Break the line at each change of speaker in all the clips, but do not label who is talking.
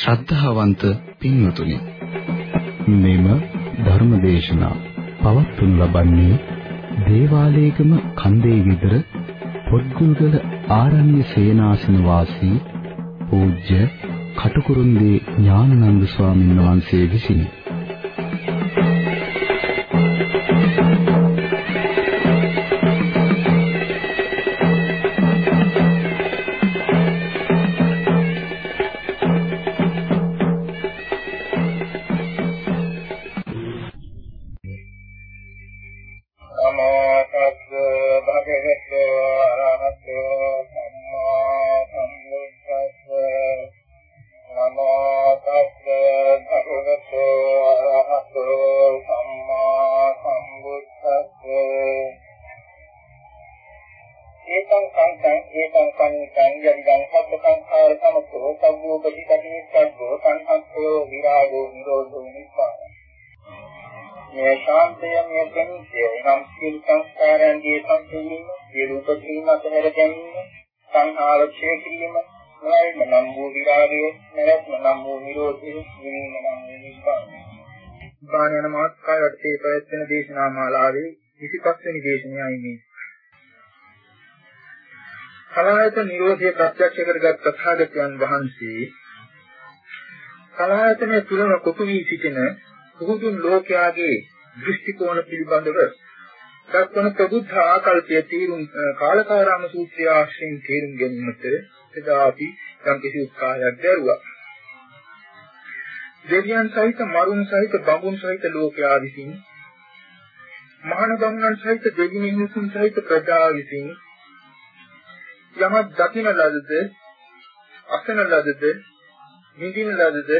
ශ්‍රද්ධාවන්ත පින්වතුනි මෙම ධර්මදේශනා පවත්වනු ලබන්නේ දේවාලයේගම කන්දේ විතර පොත්ගුල්ගල ආරණ්‍ය සේනාසන වාසී පූජ්‍ය කටුකුරුන්දී ඥානනන්ද ස්වාමීන් වහන්සේ විසිනි.
වහන්සේ කලහයතනේ තුලම කොටු වී සිටින පුදුන් ලෝකයාගේ දෘෂ්ටි කෝණ පිළිබඳව දක්වන ප්‍රබුද්ධ ආකල්පය තීරුම් කාලකාරාම සූත්‍රය ආශ්‍රයෙන් තේරුම් ගැනීමට එදා අපි යම් කිසි උත්සාහයක් දැරුවා. දෙවියන් සහිත මරුන් සහිත බඹුන් සහිත ලෝකයා විසින් මහාන ගමනන් සහිත දෙවි මිනිසුන් සහිත ප්‍රජාව විසින් යමක් දකින ලදද අසන ලදද නිදින ලදද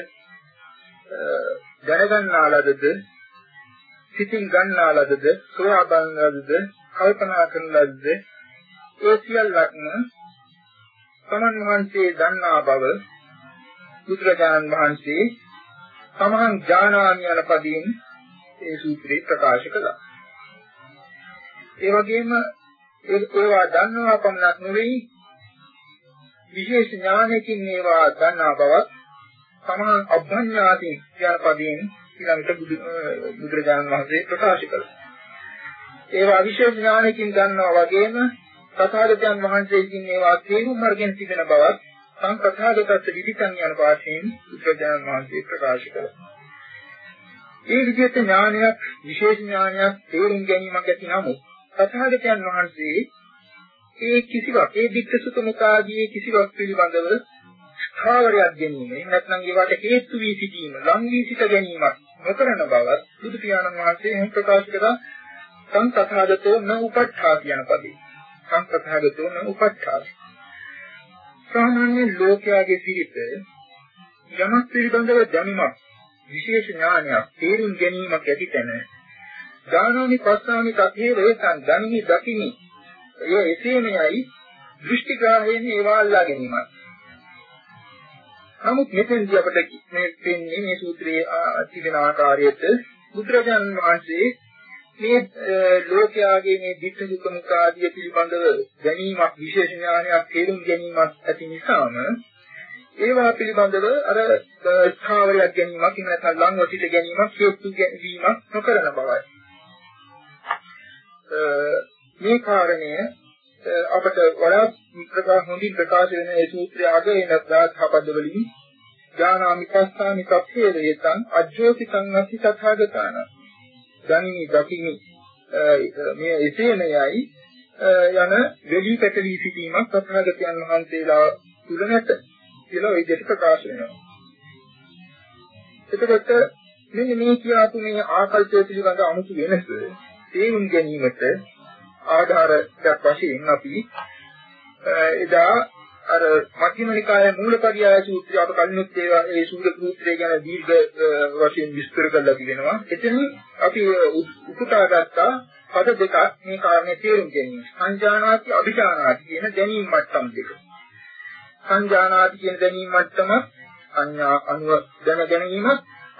දැනගන්නා ලදද සිතින් ගන්නා ලදද සෝයා බලන ලදද කල්පනා කරන ලදද ඒ සියල්ලක්ම තමන් වහන්සේ දන්නා බව බුදුරජාණන් වහන්සේ තමන් ඥානාමි යන පදයෙන් ඒ සූත්‍රයේ ප්‍රකාශ කළා. ඒ වගේම ඒවා දන්නවා පමණක් නෙවෙයි විශේෂ ඥානයකින් ඒවා දන්නා බවත් සමාන අභ්ඥාති කියන පදයෙන් ඊළඟට බුදුරජාණන් වහන්සේ ප්‍රකාශ කළා. ඒවා විශේෂ ඥානයකින් දන්නවා වගේම තථාගතයන් වහන්සේකින් ඒවා තේරුම් අරගෙන තිබෙන බවත් සංකථාගතත් විදිතන් යන පාඨයෙන් බුදුරජාණන් වහන්සේ ප්‍රකාශ කළා. ඒ විදිහට ඥානයක් විශේෂ ඥානයක් තේරුම් ගැනීමක් ඇති නමුත් තථාගතයන් වහන්සේ ඒ කිසිවක් ඒ වික්කසුත මුකාදී කිසිවක් පිළිබඳව ස්ථාවරයක් ගැනීම එහෙම නැත්නම් ඒවට හේතු වී සිටීම ලං වී සිට ගැනීමක් නොකරන බවත් බුදු පියාණන් වහන්සේ එහෙම ප්‍රකාශ කළා. සංතථාගතෝ න උපට්ඨා කියන පදේ. සංතථාගතෝ න උපට්ඨා. සාමාන්‍ය ලෝකයාගේ පිළිප යමක් පිළිබඳව දැනීමක් විශේෂ ඥානයක් තේරුම් ගැනීමක් ඇති තැන ඥානෝනි පස්සානි කතේ වේතං ධනිමි දකිමි. ඒ එසේමයි දෘෂ්ටි ග්‍රහයෙන් ඒවා අල්ලා ගැනීමයි. නමුත් මෙතෙන්දී අපිට මේ දෙන්නේ මේ සූත්‍රයේ තිබෙන ආකාරයට බුදුරජාණන් වහන්සේ මේ ලෝකයාගේ මේ ධිට්ඨ දුක්ඛ මුඛ ආදී පිළිබඳව ගැනීමක් විශේෂ ඥානයක් තේරුම් ගැනීමක් ඇති නිසාම ඒවා පිළිබඳව අර ස්ථාවරයක් ගැනීමක් නැත්නම් ලංව සිට ගැනීමක් හේතු ගැනීමක් නොකරන බවයි. මේ කාරණය අපට වඩා ප්‍රකාශ හොඳින් ප්‍රකාශ වෙන ඒ සූත්‍රය අගේ නැත්නම් පද වලින් ඥානාමි පස්සාමි කප්පේ වේතං අජ්ජෝති සංඝති තථාගතාන ධනිමි දකිමි මේ එසේමයයි යන වෙලී පැටලී සිටීමක් තථාගතයන් වහන්සේලා තුල නැත කියලා ඒ දෙක ප්‍රකාශ වෙනවා. එතකොට මෙන්න මේ කියාපු මේ ආකල්පය පිළිබඳ අමුතු වෙනස තේරුම් ගැනීමට ආධාරයක් වශයෙන් අපි එදා අර මධ්‍යම නිකායේ මූලපරියාය සූත්‍රය අප කලිනුත් ඒවා ඒ සූත්‍ර සූත්‍රය ගැන දීර්ඝ වශයෙන් විස්තර කරලා තිබෙනවා. එතන අපි උපුටා ගත්තා පද දෙකක් මේ කාරණේ තේරුම් ගැනීම. සංජානාති අභිජානාති කියන දැනීම් මට්ටම් දෙක. සංජානාති කියන දැනීම මට්ටම සංඥා අනුව දැන ගැනීම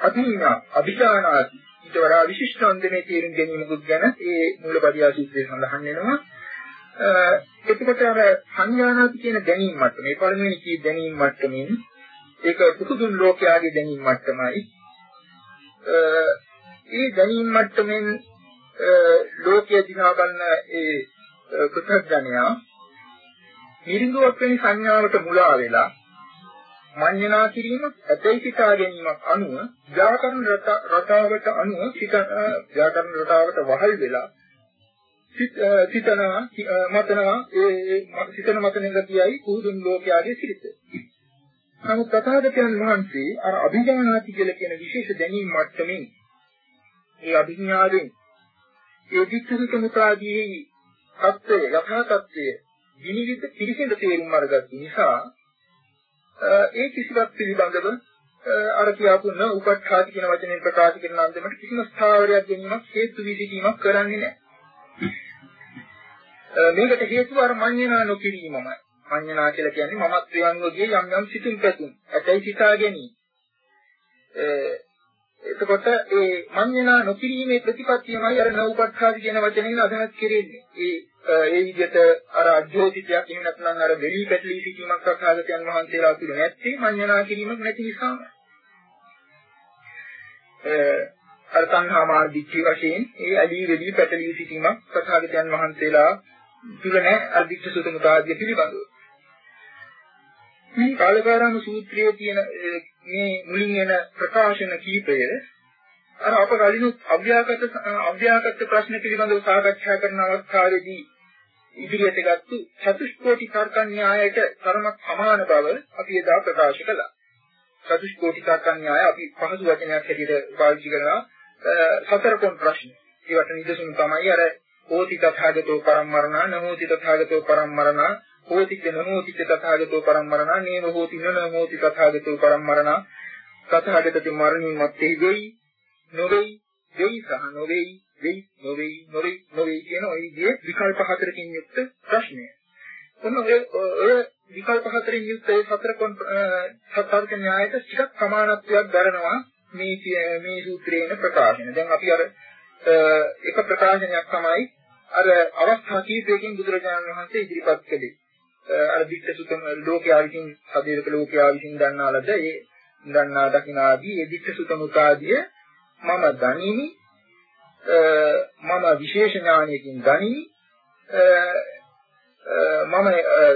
අභිඥා අභිඥානාති ඊට වඩා විශිෂ්ට අන්දමේ තේරුම් ගැනීමකුත් ගැන ඒ මූලපදියා සූත්‍රයේ සඳහන් වෙනවා. එතකොට අර සංඥානාති කියන දැනීම මට්ටම මේ පළවෙනි කී දැනීම මට්ටමින් ඒක පුදුදුන් ලෝකයාගේ දැනීම මට්ටමයි. ඒ දැනීම මට්ටමින් ලෝකයේ දිහා බලන ඒ පුතග්ජනයා නිරිඳුවක් වෙන සංඥාවට මුලා වෙලා මඤ්ඤණා කිරීම ඇතයි සිතා ගැනීමක් අනුව ව්‍යාකරණ රටාවට අනුව සිත ව්‍යාකරණ රටාවට වහල් වෙලා සිතනවා මතනවා ඒ සිතන මතන ගතියයි කුදුන් ලෝකයාගේ සිරිත. නමුත් තථාගතයන් වහන්සේ අර අභිඥානාති කියලා කියන විශේෂ දැනීම මට්ටමින් ඒ අභිඥාවෙන් ඒ විචිත මුතාදී සත්‍ය යථා සත්‍ය විනිවිද පිළිසිඳ තේරුම් අරගත් නිසා ඒ කිසිවක් පිළිබඳව අර කියාපු න උපට්ඨාති කියන වචනේ ප්‍රකාශ කරන අන්දමට කිසිම ස්ථාවරයක් ගැනීමක් හේතු විදිහීමක් කරන්නේ නැහැ. මේකට හේතුව අර මඤ්ඤණා නොකිරීමමයි. මඤ්ඤණා කියලා කියන්නේ මමත්වයන්වගේ යම් යම් සිතින් පැතුම්. ඇතයි සිතා ගැනීම. එතකොට ඒ මඤ්ඤණා නොකිරීමේ ප්‍රතිපත්තියමයි අර නවපට්ඨාදි කියන වචනයෙන් අදහස් කෙරෙන්නේ. ඒ ඒ විදිහට අර අජෝතිතයක් එහෙම නැත්නම් අර වෙලී පැටලී සිටීමක් සත්‍යාගතයන් වහන්සේලා තුළ නැත්තේ මඤ්ඤණා කිරීමක් නැති නිසාම. අර සංහා මාර්ගිච්චි වශයෙන් ඒ අලී වෙලී පැටලී සිටීමක් සත්‍යාගතයන් වහන්සේලා තුළ නැහැ අධික්ෂ සුතමුතාදිය පිළිබඳව. මේ කාලකාරාම සූත්‍රයේ තියෙන මේ මුලින් එන ප්‍රකාශන කීපය අර අප කලිනුත් අභ්‍යාගත අභ්‍යාගත ප්‍රශ්න පිළිබඳව සාකච්ඡා කරන අවස්ථාවේදී ඉදිරියට ගත්තු චතුෂ්කෝටි තර්කඥායයට තරමක් සමාන බව අපි එදා ප්‍රකාශ කළා. චතුෂ්කෝටි තර්කඥාය අපි පහසු වචනයක් හැටියට පාවිච්චි කරනවා සතර කොන් ප්‍රශ්න. ඒවට නිදසුන් තමයි අර ඕති තථාගතෝ පරම්මරණා නමෝති තථාගතෝ පරම්මරණා හෝති නමෝති තථාගතෝ පරම්මරණා නේව හෝති නමෝති තථාගතෝ පරම්මරණා තථාගතති මරණින් මත්තේ වෙයි නොවේයි වෙයි සහ නොවේයි වෙයි නොවේයි නොවේයි නොවේයි කියන ওই විදිහේ විකල්ප හතරකින් යුක්ත ප්‍රශ්නය. ඔන්න ඔය විකල්ප හතරකින් යුක්ත ඒ සතර කොන් සතර්ක න්‍යායයට ටිකක් සමානත්වයක් දරනවා මේ මේ සූත්‍රයේ ප්‍රකාශන. දැන් අපි අර එක ප්‍රකාශනයක් තමයි අර අවස්ථා කීපයකින් බුදුරජාණන් වහන්සේ ඉදිරිපත් කළේ. අර දික්ක සුතම ලෝකයා විසින් සදේවක ලෝකයා විසින් දන්නාලද ඒ දන්නා දකිනාදී ඒ දික්ක සුතමුකාදිය මම දනිමි. මම විශේෂ ඥානයකින් දනිමි. මම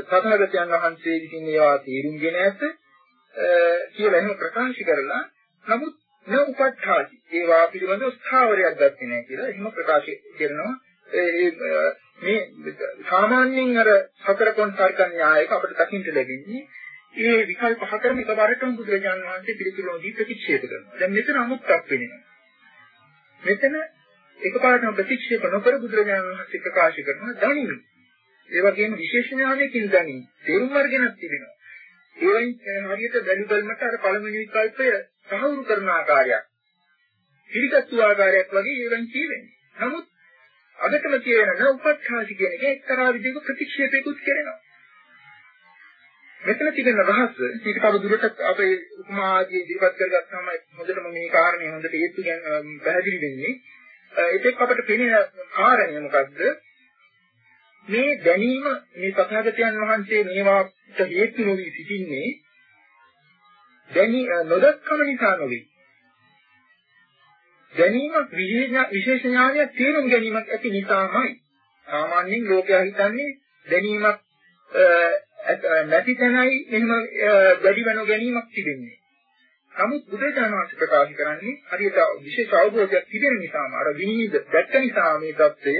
තථාගතයන් වහන්සේ විසින් ඒවා තේරුම්ගෙන ඇත. කියලා එහෙම ප්‍රකාශ කරලා නමුත් න උපට්ඨාති ඒවා පිළිබඳව ස්ථාවරයක් ගත්තේ නැහැ කියලා එහෙම ප්‍රකාශ කරනවා. මේ සාමාන්‍යයෙන් අර සතර කොන් තර්ක න්‍යායක අපිට දකින්න ලැබෙන්නේ ඒ විකල්ප හතරම එකවරටම බුදුරජාණන් වහන්සේ පිළිතුරුදී ප්‍රතික්ෂේප කරනවා. දැන් මෙතන අමුත්තක් වෙනවා. මෙතන එකපාරටම ප්‍රතික්ෂේප නොකර බුදුරජාණන් වහන්සේ ප්‍රකාශ කරනවා දනිමි. ඒ වගේම විශේෂ ඥානයකින් දනිමි. තේරුම් අරගෙනත් තිබෙනවා. ඒවෙන් හරියට බැලු බැලමට අර පළවෙනි විකල්පය සහවුරු කරන ආකාරයක්. පිළිගත්තු ආකාරයක් වගේ ඒවෙන් කියවෙන්නේ. නමුත් අදටම කියන නෝපත්ථාසි කියන එක එක්තරා විදිහක ප්‍රතික්ෂේපයකුත් කරනවා. මෙතන තිබෙන රහස මේක තව දුරටත් අපේ උපමා ආදී ඉදිරිපත් කරගත්තාම හොඳටම මේ කාරණේ හොඳට හේතු පැහැදිලි වෙන්නේ. ඒකෙක් අපිට පෙනෙන කාරණය මොකද්ද? මේ දැනීම මේ තථාගතයන් වහන්සේ මේවාට හේතු නොවි සිටින්නේ දැනි නොදක්කම නිසා නොවේ. දැනීමක් විශේෂ ඥානයක් තේරුම් ගැනීමක් ඇති නිසාමයි. සාමාන්‍යයෙන් ලෝකයා හිතන්නේ දැනීමක් නැති තැනයි එහෙම වැඩි වෙන ගැනීමක් තිබෙන්නේ. නමුත් බුදුරජාණන් වහන්සේ ප්‍රකාශ කරන්නේ හරියට විශේෂ අවබෝධයක් තිබෙන නිසාම අර විනිවිද දැක්ක නිසා මේ தත්ත්වය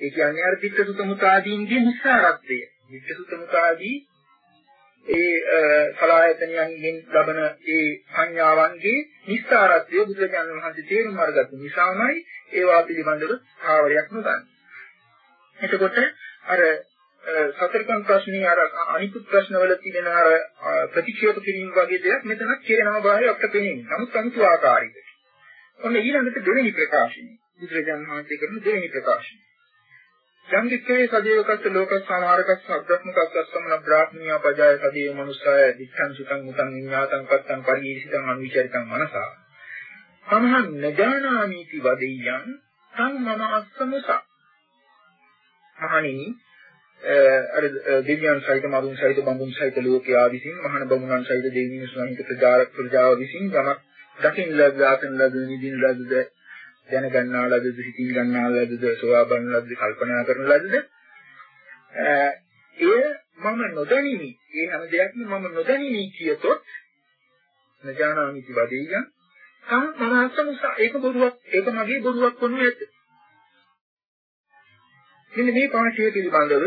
ඒ කියන්නේ අර පිටසුත මුතාදීන්ගේ නිස්සාරත්වය. පිටසුත මුතාදී ඒ සලායතනයන්ගෙන් ලබන ඒ සංඥාවන්ගේ නිස්සාරත්වය බුදුරජාණන් වහන්සේ තේරුම් අරගත්තු නිසාමයි ඒවා පිළිබඳව ආවරයක් නොදන්නේ. එතකොට අර සතරකන් ප්‍රශ්නේ අර අනිකුත් ප්‍රශ්නවල තියෙන අර ප්‍රතික්ෂේප කිරීම වගේ දෙයක් මෙතනක් කියනවා බාහිර අපිට පේන්නේ. නමුත් අනිතු ආකාරයකට. ඔන්න ඊළඟට දෙවෙනි ප්‍රකාශනය. බුදුරජාණන් වහන්සේ කරන දෙවෙනි ප්‍රකාශනය. යම් කිච්චේ සදේවකස්ස ලෝකස් සමහරකස් අබ්‍රහ්මකස්ස සම්මන බ්‍රාහ්මණියා පජාය සදේ මනුස්සය දික්ඛං සුතං මුතං විඤ්ඤාතං පත්තං පරිීසිතං අනුවිචරිතං මනසා සමහන් නජානාමීති වදෙය්‍යං තං මම අස්සමුස මහණෙනි අර දෙවියන් සහිත මරුන් සහිත බඹුන් සහිත ලෝකයා විසින් මහාන බමුණන් සහිත දෙවියන් සහිත ප්‍රජා ප්‍රජාව විසින් යමක් දකින්න ලබාතන ලද නිදින ලදද දැන ගන්නා ලදද සිතින් ගන්නා ලදද සෝවා බලන ලදද කල්පනා කරන ලදද. එය මම නොදනිමි ඒ හැම දෙයක්ම මම නොදනිමි කියතොත් නජානාමිති වදෙය්‍යං තම මනසම ඒක බොරුවක් ඒක මගේ බොරුවක් වනු ඇත මෙන්න මේ පාඨය පිළිබඳව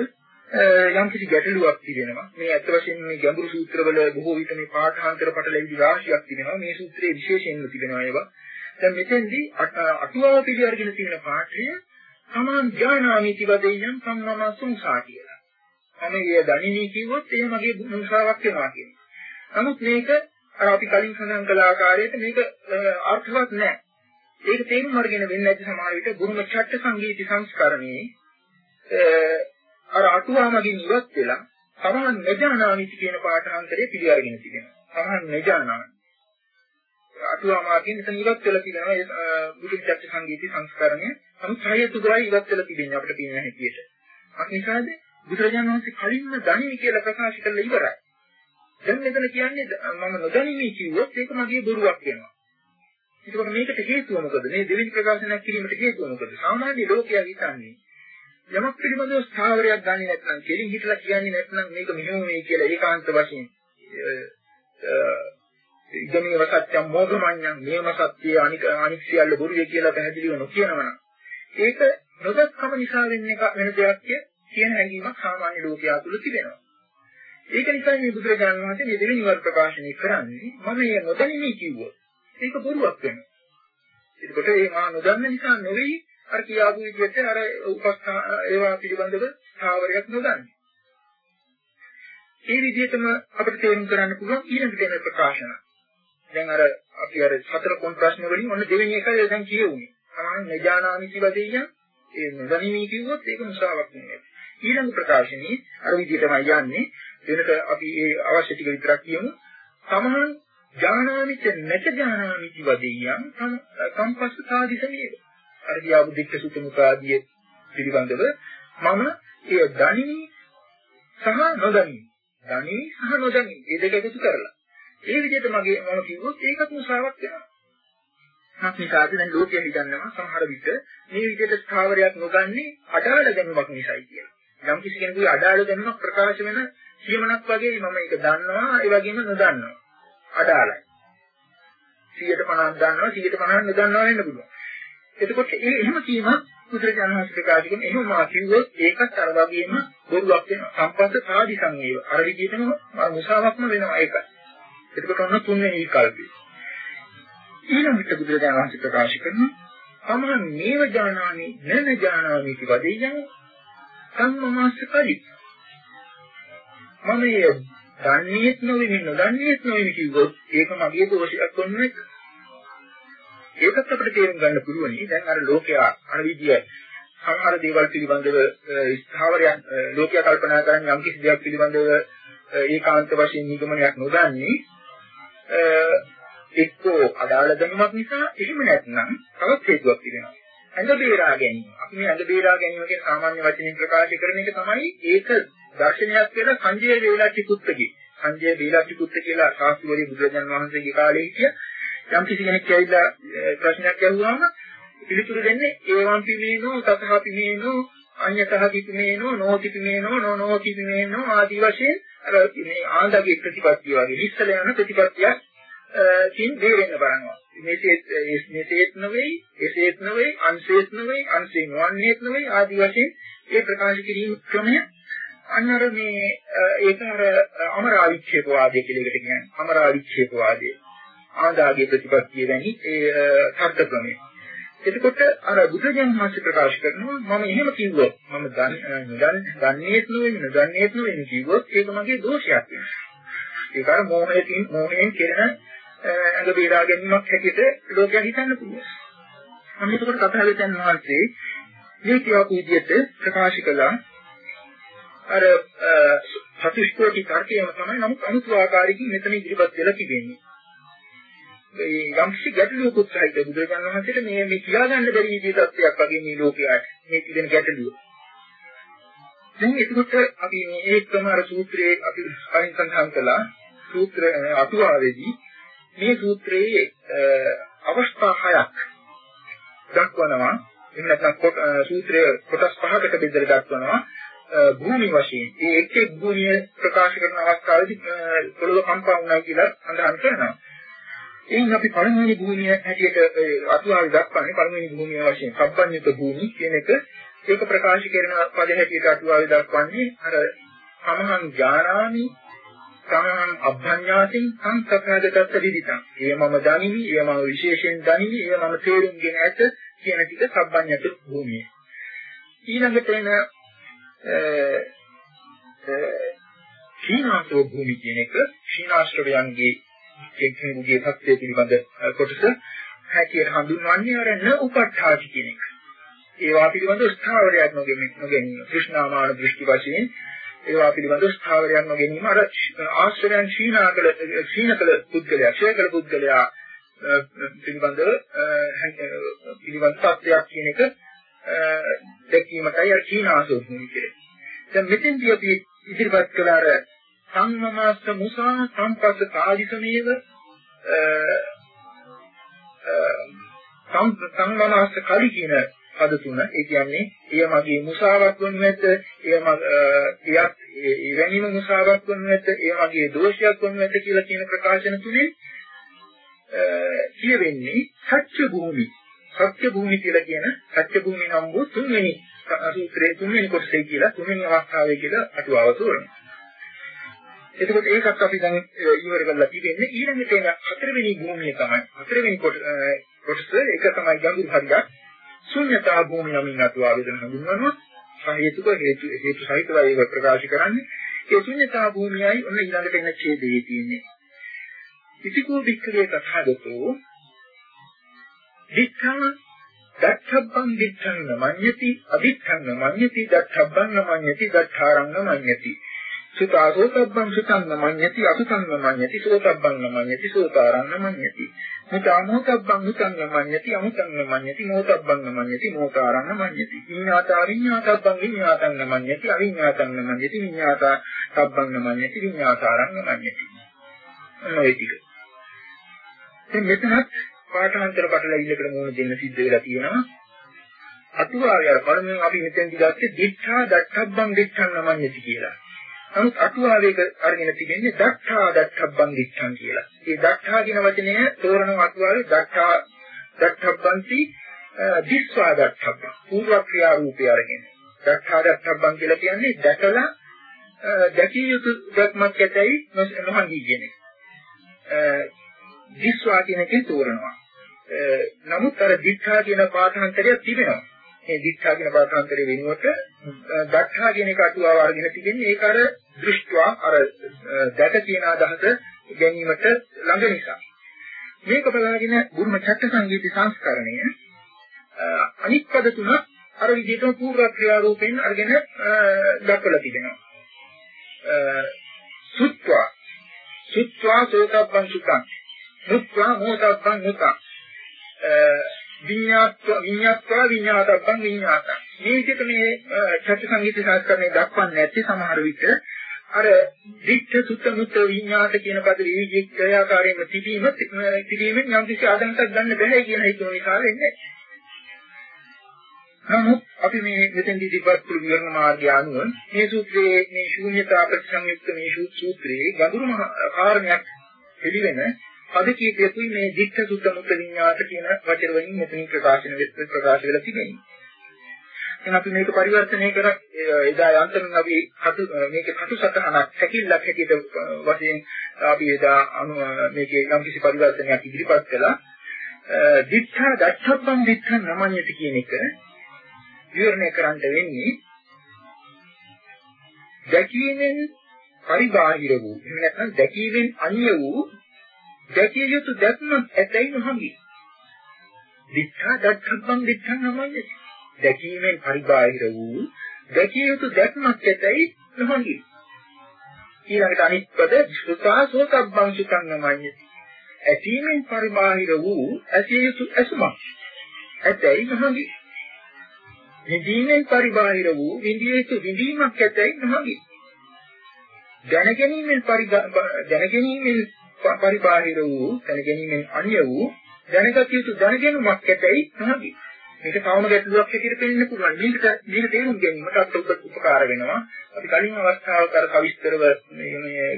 යම් කිසි ගැටලුවක් තිබෙනවා. මේ අත් වශයෙන් මේ ගැඹුරු සූත්‍රවල බොහෝ විට මේ පාඨාන්තර පටලැවිලි රාශියක් තිබෙනවා. මේ සූත්‍රයේ විශේෂයෙන්ම තිබෙනවා ඒවා. දැන් මෙතෙන්දී අටුවාව පිළි අරගෙන තියෙන පාඨය සමාන් ඥානාමිති වදෙයන් සම්මනසුංසා කියලා. අනේ දණිනී කිව්වොත් ඒ මගේ මුසාවක් වෙනවා කියන්නේ. නමුත් මේක අර අපි කලින් සඳහන් කළ ආකාරයට මේක අර්ථවත් නැහැ. ඒක තේරුම් අරගෙන වෙන්නේ නැති සමහර විට ගුරුම චට්ට සංගීති සංස්කරණයේ අර අටුවාමකින් ඉවත් වෙලා සමහන් නජානාමිති කියන පාඨාන්තරය පිළි අරගෙන තිබෙනවා. සමහන් නජානාමි අටුවාමාකින් එතන ඉවත් වෙලා තියෙනවා ඒ බුදු චක්ක සංගීති සංස්කරණය සමුත්‍රාය තුගරයි ඉවත් වෙලා තිබෙන්නේ අපිට පේන හැටියට. අනිසාද බුදුරජාණන් වහන්සේ කලින්ම දණිවි කියලා ප්‍රකාශ කරලා ඉවරයි. දැන් මෙතන කියන්නේ මම නොදනිමි කිව්වොත් ඒක මගේ බොරුවක් වෙනවා. ඒකකොට මේකට හේතුව මොකද? මේ දෙවෙනි ප්‍රකාශනයක් කිරීමට හේතුව මොකද? සාමාන්‍ය ලෝකයා හිතන්නේ යමක් පිළිබඳව ස්ථාවරයක් ගන්නේ නැත්නම් කෙලින් හිතලා කියන්නේ නැත්නම් මේක මෙහෙම වෙයි කියලා ඒකාන්ත වශයෙන් ඉදමේ වසත්‍යම් මොගමඤ්ඤම් මේම සත්‍ය අනික අනික් සියල්ල බොරුය කියලා පැහැදිලිව නොකියනවනම් ඒක නොදක්කම නිසා වෙන එක වෙන දෙයක් කියන හැඟීමක් සාමාන්‍ය ලෝකයා තුල තිබෙනවා. ඒක නිසා මේ බුදුරජාණන් වහන්සේ මේ දෙවෙනි වර ප්‍රකාශනය කරන්නේ මම මේ නොදැනීමේ කිව්වොත් ඒක බොරුවක් වෙනවා. ඒකට ඒ මා නොදන්න නිසා නොවේ අර කියාපු විදිහට අර උපස්ථා ඒවා පිළිබඳව ස්ථාවරයක් නොදන්නේ. ඒ විදිහටම අපිට තේරුම් ගන්න පුළුවන් ඊළඟ දෙන ප්‍රකාශන. දැන් අර අපි අර සතර කොන් ප්‍රශ්න වලින් ඔන්න දෙවෙනි එකයි දැන් කියුනේ. සමාන නජානාමි කිවදෙයියන් ඒ නොදනිමි කිව්වොත් ඒක මුසාවක් නෙමෙයි. ඊළඟ ප්‍රකාශනයේ අර විදිහටමයි යන්නේ. වෙනට අපි ඒ අවශ්‍ය ටික විතරක් කියමු. සමහන් ඥානාමිච නැච ඥානාමි කිවදෙයියන් සම්පස්සතාදිසමේ. අර කියාපු දික්ක සුතමුකාදී පිළිබඳව මම ඒ දනිමි සහ නොදනිමි. දනිමි සහ නොදනිමි. මේ දෙක එකතු කරලා ඒ විදිහට මගේ මම කිව්වොත් ඒකත් මුසාවක් වෙනවා. මක්නිසාද දැන් ලෝකයේ හිතන්නවා සමහර විට මේ විදිහට ස්ථාවරයක් නොගන්නේ අඩාල දැනුමක් නිසායි කියලා. යම් කිසි කෙනෙකුගේ අඩාල දැනුමක් ප්‍රකාශ වෙන කියමනක් වගේ මම ඒක දන්නවා ඒ වගේම නොදන්නවා. අඩාලයි. 150ක් දන්නවා 150ක් නොදන්නවා වෙන්න පුළුවන්. එතකොට ඒ එහෙම කීමක් බුදුරජාණන් වහන්සේ ප්‍රකාශ කරන එහෙම මා කිව්වොත් ඒකත් අර වගේම බොරුවක් වෙනවා. සම්පස්ස සාදි සංවේව. අර විදිහටම මුසාවක්ම වෙනවා ඒකයි. එතකොට ඔන්න තුන්වෙනි විකල්පය. ඊළඟට බුදුරජාණන් වහන්සේ ප්‍රකාශ කරනවා සමහන් මේව ඥානානි නන ඥානාමි කිවදෙයන් සම්මමාස්ස කලි. මම මේ දන්නේත් නොවෙමි නොදන්නේත් නොවෙමි කිව්වොත් ඒක මගේ දෝෂයක් වන්නේ ඒකත් අපිට තේරුම් ගන්න පුළුවනි. දැන් අර ලෝකයා අර විදිය සමහර දේවල් පිළිබඳව ස්ථාවරයන් ලෝකයා කල්පනා කරන්නේ යම් කිසි දෙයක් පිළිබඳව ඒකාන්ත වශයෙන් නිගමනයක් නොදන්නේ එක්කෝ අදාළ දැනුමක් නිසා එහෙම නැත්නම් තවත් හේතුවක් තිබෙනවා. ඇඟ බේරා ගැනීම. අපි මේ ඇඟ බේරා ගැනීම කියන සාමාන්‍ය වචනෙන් ප්‍රකාශ කරන එක තමයි ඒක දර්ශනයක් කියලා සංජය වේලාච්චි පුත්තගේ. සංජය වේලාච්චි පුත්ත කියලා ශාස්ත්‍රවලින් බුදුරජාණන් වහන්සේගේ කාලේ හිටිය යම් කිසි කෙනෙක් ඇවිල්ලා ප්‍රශ්නයක් අහුවාම පිළිතුරු දෙන්නේ ඒවම් පිමේනෝ තතහ පිමේනෝ අඤ්‍යතහ පිමේනෝ නෝති පිමේනෝ නොනෝති පිමේනෝ ආදී වශයෙන් අර මේ ආන්දගේ ප්‍රතිපත්තිය වගේ ඉස්සල යන ප්‍රතිපත්තියක් කින් දෙවෙන්න බලනවා. මේසෙත් මේසෙත් නෙවෙයි, එසෙත් නෙවෙයි, අංශෙත් නෙවෙයි, අංශේ නොවන්නේත් නෙවෙයි ආදී වශයෙන් ඒ ප්‍රකාශ කිරීම ක්‍රමය අන්නර මේ ඒක අර අමරාවික්ෂේප වාදය කියලා එකට කියන්නේ. අමරාවික්ෂේප වාදය. ආදාගේ ප්‍රතිපත්තිය වැනි ඒ තර්ක ක්‍රමය. එතකොට අර බුදුජන් වහන්සේ ප්‍රකාශ කරනවා මම එහෙම කිව්වොත් මම දන්නේත් නෙවෙයි නොදන්නේත් නෙවෙයි කිව්වොත් ඒක මගේ දෝෂයක් වෙනවා. ඒක අර මොහයෙන් මොහයෙන් කෙරෙන ඇඟ බේරා ගැනීමක් හැටියට ලෝකයා හිතන්න පුළුවන්. අන්න එතකොට කතාවෙන් වහන්සේ මේ කියවපු විදිහට ප්‍රකාශ කළා අර සතුෂ්කෝටි තර්කයම තමයි නමුත් අනුතු ආකාරයකින් මෙතන ඉදිරිපත් වෙලා තිබෙන්නේ. ඒ යම්කිසි ගැටලුවකුත් සහිත බුදුරජාණන් වහන්සේට මේ මේ කියාගන්න බැරි විදිහේ තත්ත්වයක් වගේ මේ ලෝකයට මේ තිබෙන ගැටලුව. දැන් ඒකට අපි මේ ඒකම අර සූත්‍රයේ අපි කලින් සඳහන් කළා සූත්‍ර අටුවාවේදී මේ සූත්‍රයේ අවස්ථා හයක් දක්වනවා එහෙම නැත්නම් සූත්‍රයේ කොටස් පහකට බෙදලා දක්වනවා භූමි වශයෙන් ඒ එක් එක් භූමිය ප්‍රකාශ කරන අවස්ථාවේදී පොළොව කම්පා වුණා කියලා සඳහන් කරනවා. එයින් අපි පළමුවෙනි භූමිය හැටියට අතුවාවේ දක්වන්නේ පළමුවෙනි භූමිය වශයෙන් සම්පන්නිත භූමි කියන එක ඒක ප්‍රකාශ කරන පද හැටියට අතුවාවේ දක්වන්නේ අර සමහන් ඥානාමි සමහන් අභ්ඥාතින් සංසප්පදතත් විදිතං. ඒ මම දනිමි, ඒ මම විශේෂයෙන් දනිමි, ඒ මම තේරුම්ගෙන ඇත කියන ටික සම්බන්්‍යත භූමිය. ඊළඟට එන සීනාසෝ භූමි කියන එක සීනාශ්‍රවයන්ගේ කෙනෙකුගේ සත්‍යය පිළිබඳ කොටස හැටියට හඳුන්වන්නේ අර න උපට්ඨාති කියන එක. ඒවා පිළිබඳ ස්ථාවරයක් නොගැනීම. කෘෂ්ණාමාන දෘෂ්ටි වශයෙන් ඒවා පිළිබඳ ස්ථාවරයක් නොගැනීම අර ආශ්‍රයයන් සීනාකල සීනකල පුද්ගලයා, ක්ෂයකල පුද්ගලයා පිළිබඳ පිළිබඳ සත්‍යයක් කියන එක දැකීමටයි අර සීනාසෝ භූමි කියන්නේ. දැන් මෙතෙන්දී අපි ඉදිරිපත් කළ අර සංමමස්ස මුසා සම්පස්ස කාදිසමේව සංමමස්ස කලි කියන පද තුන. ඒ කියන්නේ එය මගේ මුසාවක් වනු ඇත එය එයත් එවැනිම මුසාවක් වනු ඇත එය මගේ දෝෂයක් වනු ඇත කියලා කියන ප්‍රකාශන තුනේ කියවෙන්නේ සත්‍ය භූමි. සත්‍ය භූමි කියලා කියන සත්‍ය භූමි නම් වූ තුන්වෙනි සූත්‍රයේ තුන්වෙනි කොටසේ කියලා තුන්වෙනි අවස්ථාවේ කියලා අටුවාව තෝරනවා. එතකොට ඒකත් අපි දැන් ඉවර කරලා තියෙන්නේ ඊළඟට එන හතරවෙනි භූමිය තමයි. හතරවෙනි කොටස ඒක තමයි ගැඹුරු හරියක්. ශුන්‍යතා භූමිය යමින් අතු ආවේදන හඳුන්වනවා. හේතුක හේතු හේතු සහිතව ඒක ප්‍රකාශ කරන්නේ. ඒ ශුන්‍යතා භූමියයි ඔන්න ඊළඟට එන ඡේදයේ තියෙන්නේ. ඉතිකෝ වික්‍රේ කථාගතෝ දිත්තං දත්තබ්බං දිත්තං නමඤ්ඤති අදිත්තං නමඤ්ඤති දත්තබ්බං නමඤ්ඤති දත්තාරං නමඤ්ඤති. සුතාසෝතබ්බං සුතං නමඤ්ඤති අසුතං නමඤ්ඤති සෝතබ්බං නමඤ්ඤති සෝතාරං නමඤ්ඤති. මුතාමෝතබ්බං මුතං නමඤ්ඤති අමුතං නමඤ්ඤති මෝතබ්බං නමඤ්ඤති මෝතාරං නමඤ්ඤති. විඤ්ඤාතා විඤ්ඤාතබ්බං විඤ්ඤාතං නමඤ්ඤති අවිඤ්ඤාතං නමඤ්ඤති විඤ්ඤාතා තබ්බං නමඤ්ඤති විඤ්ඤාතාරං නමඤ්ඤති. ඔය ටික. දැන් මෙතනත් පාඨාන්තර පටලැවිල්ලකට මුහුණ දෙන්න සිද්ධ වෙලා තියෙනවා. අතුවාවේ අර පළමුවෙන් අපි මෙතෙන්දි ගත්තේ දිඨා දත්තබ්බං දිඨං නමඤ්ඤති කියලා. නමුත් අටුවාවේක අරගෙන තිබෙන්නේ දක්ඛා දක්ඛබ්බං දිච්ඡං කියලා. මේ දක්ඛා කියන වචනය තෝරන අටුවාවේ දක්ඛා දක්ඛබ්බන්ති දිස්වා දක්ඛබ්බං. පූර්ව ක්‍රියා රූපය අරගෙන. දක්ඛා දක්ඛබ්බං කියලා කියන්නේ දැකලා දැකිය යුතු ධර්මයක් ඇතයි නොහංගී කියන්නේ. දිස්වා කියන එකෙන් තෝරනවා. නමුත් අර දික්ඛා කියන පාඨාන්තරය තිබෙනවා. මේ දික්ඛා කියන පාඨාන්තරය වෙනුවට දක්ඛා කියන එක අටුවාව අරගෙන තිබෙන්නේ ඒක අර දෘෂ්ටවා අර දැක කියන අදහස ගැනීමට ළඟ නිසා. මේක බලාගෙන ගුරුම චක්ක සංගීත සංස්කරණය අනිත් පද තුන අර විදිහටම පූර්ව ක්‍රියා රූපෙන් අරගෙන දක්වලා තිබෙනවා. සුත්වා සුත්වා සෝතබ්බං සුතං මුත්වා මොතබ්බං මුතං විඤ්ඤාත්ව විඤ්ඤාත්ව විඤ්ඤාතබ්බං විඤ්ඤාතං මේ විදිහට මේ චත්ත සංගීත ශාස්ත්‍රයේ දක්වන්නේ නැති සමහර විට අර දික්ඨ සුත්ත මුත්ත විඤ්ඤාත කියන පද විවිධ ආකාරයෙන් තිබීම තිබීමෙන් යම් කිසි ආදන්තයක් ගන්න බැහැ කියන හිතුව නිසා වෙන්නේ. නමුත් අපි මේ මෙතෙන්දී දීපත් කළ විවරණ මාර්ගය අනුව මේ සූත්‍රයේ මේ ශූන්‍යතා ප්‍රතිසංයුක්ත මේ සූත්‍රයේ ගඳුරු කාරණයක් පිළිවෙන පද කීපයකුයි මේ දික්ඨ සුත්ත මුත්ත විඤ්ඤාත කියන වචන වලින් මෙතනින් ප්‍රකාශන වෙත් ප්‍රකාශ වෙලා තිබෙනවා. එහෙනම් අපි මේක පරිවර්තනය කර එදා යන්තමින් අපි කටු මේක කටු සතහනක් හැකිල්ලක් හැටියට වශයෙන් අපි එදා මේකේ යම් කිසි පරිවර්තනයක් ඉදිරිපත් කළා. දිඨා දච්ඡබ්බං දිඨ නමඤ්ඤති කියන එක විවරණය කරන්න වෙන්නේ දැකීමෙන් පරිබාහිර වූ එහෙම නැත්නම් දැකීමෙන් අන්‍ය වූ දැකිය යුතු දැක්මක් ඇතැයි නොහඟි. දිඨා දත්තබ්බං දිඨං නමන්නේ. දැකීමෙන් පරිබාහිර වූ දැකිය යුතු දැක්මක් ඇතයි නොහඟි. ඊළඟට අනිත් පද සුතා සෝතබ්බං සුඛං නමඤ්ඤති. ඇසීමෙන් පරිබාහිර වූ ඇසිය යුතු ඇසුමක් ඇතයි නොහඟි. විඳීමෙන් පරිබාහිර වූ විඳිය යුතු විඳීමක් ඇතයි නොහඟි. දැනගැනීමෙන් දැනගැනීමෙන් පරිබාහිර වූ දැනගැනීමෙන් අන්‍ය වූ දැනගත යුතු දැනගැනුමක් ඇතයි නොහඟි. මේක තවම ගැටලුවක් හැටියට පෙනෙන්න පුළුවන්. මේකට මේක තේරුම් ගැනීමට අපට උපකාර වෙනවා. අපි කලින් අවස්ථාවක අර කවිස්තරව මේ මේ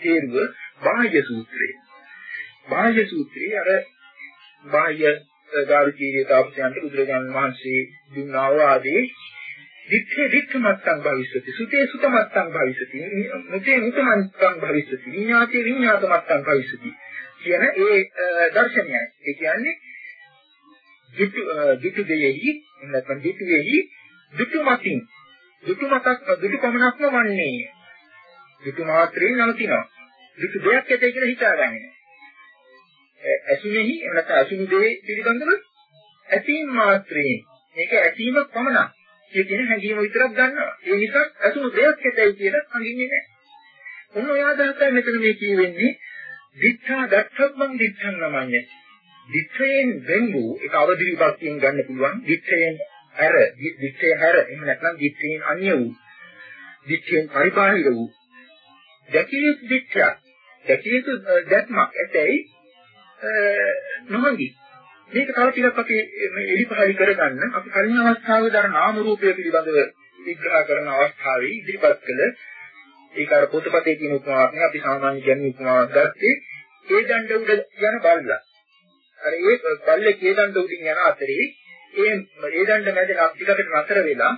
තේරුව බාහ්‍ය සූත්‍රය. බාහ්‍ය සූත්‍රයේ අර බාහ්‍ය ගාරුචීරිය තාපසයන්ට බුදුරජාණන් වහන්සේ දුන්නා වූ ආදී දිත්තේ දිත්තමත්තං භවිෂති සුතේ සුතමත්තං භවිෂති මුතේ මුතමත්තං භවිෂති විඤ්ඤාතේ විඤ්ඤාතමත්තං භවිෂති කියන ඒ දර්ශනයයි. ඒ කියන්නේ දුටු දුටු දෙයෙහි නැත්නම් දුටුෙහි දුටු මතින් දුටු මතක් දුටු පමණක්ම වන්නේ. දුටු මාත්‍රයෙන් නවතිනවා දුටු දෙයක් ඇතයි කියලා හිතාගන්නේ. ඇසුනේහි නැත්නම් අසුණු දෙය පිළිබඳව ඇසීම් මාත්‍රයෙන්. මේක ඇසීමක් පමණක්. කියන හැඟීම විතරක් ගන්නවා. ඒ නිසා අසුණු දෙයක් ඇතයි කියලා හංගින්නේ නැහැ. ඔන්න ඔය අදහසයි මෙතන මේ කියවෙන්නේ? දිඨා දත්තබ්බං දිඨං නමන්නේ දිත්තයෙන් වෙන් වූ ඒක අවදි විභක්තියෙන් ගන්න පුළුවන්. දිත්තයෙන් හැර දිත්තේ හැර. එහෙම නැත්නම් දිත්තයෙන් අන්‍ය වූ. දිත්තයෙන් පරිබාහිර වූ. දැකිය යුතු දිත්තය දැකිය යුතු දැක්මක් ඇතැයි නොහඟි. මේක තව ටිකක් අපි එලිපහලි කරගන්න. අපි කලින් අවස්ථාවේ දර නාම රූපය පිළිබඳව විග්‍රහ කරන අවස්ථාවේ ඉදිරිපත් කළ ඒක අර පොතපතේ තියෙන උපමාවක් නේ අපි සාමාන්‍ය කියන්නේ උපමාවක් ගත්තේ. ඒ දණ්ඩ උඩ යන බල්ලා. අර ඒ බල්ලේ කේදණ්ඩ උඩින් යන අතරේ ඒ ඒ දණ්ඩ මැද ටිකකට නතර වෙලා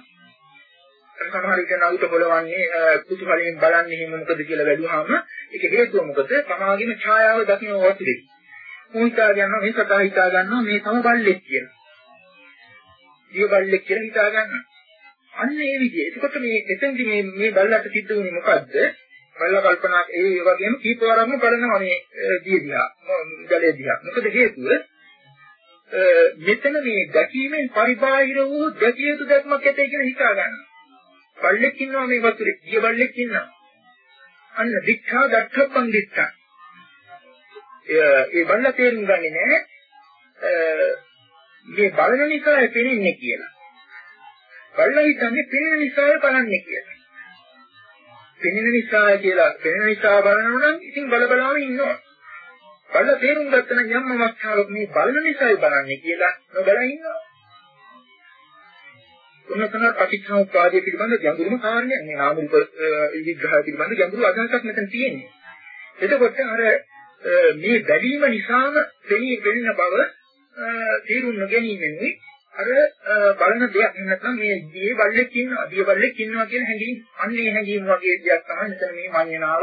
සමහර විට නවුත පොළවන්නේ කුතුහලයෙන් බලන්නේ එහෙම මොකද කියලා බැලුවාම ඒක හේතුව මොකද? සමාගින ඡායාව දකින්න වතුරේ. මුහිතා ගන්නවා මේ සතා හිතා ගන්නවා මේ තම බල්ලෙක් කියලා. දිය බල්ලෙක් කියලා හිතා ගන්නවා. අන්න ඒ විදිහේ. එතකොට මේ එතෙන්දි මේ මේ බල්ලට සිද්ධ වුණේ මොකද්ද? බලලා කල්පනා ඒ වගේම කීප වරක්ම බලනවා මේ දිය දිහා ජලය දිහා. මොකද හේතුව මෙතන මේ දැකීමෙන් පරිබාහිර වූ දැකිය යුතු දැක්මක් ඇතයි කියලා හිතා ගන්නවා. බල්ලෙක් ඉන්නවා මේ වතුරේ. දිය බල්ලෙක් ඉන්නවා. අන්න දික්ඛා දත්තප්පං දික්ඛා. ඒ බල්ල තේරුම් ගන්නේ නැහැ. මේ බලන නිසා පෙනෙන්නේ කියලා. බල්ල හිතන්නේ පෙනෙන නිසා බලන්නේ කියලා. පෙනෙන නිසා කියලා පෙනෙන නිසා බලනවා නම් ඉතින් බල බලාම ඉන්නවා. බල තේරුම් ගත්ත නම් යම් අවස්ථාවක මේ බලන නිසායි බලන්නේ කියලා නොබල ඉන්නවා. උන්නතන පටිච්චසමුප්පාදයේ පිළිබඳ ගැඹුරුම කාරණයක් මේ නාම රූප විග්‍රහය පිළිබඳ ගැඹුරු අදහසක් මෙතන තියෙන්නේ. එතකොට අර මේ බැඳීම නිසාම දෙණී වෙන්න බව තේරුම් නොගැනීමෙන්. අර බලන දෙයක් නැත්නම් මේ දියේ බල්ලෙක් ඉන්නවා දිය බල්ලෙක් ඉන්නවා කියන හැඟීම අන්නේ හැඟීම වගේ දෙයක් තමයි මෙතන මේ මඤ්ඤණාව.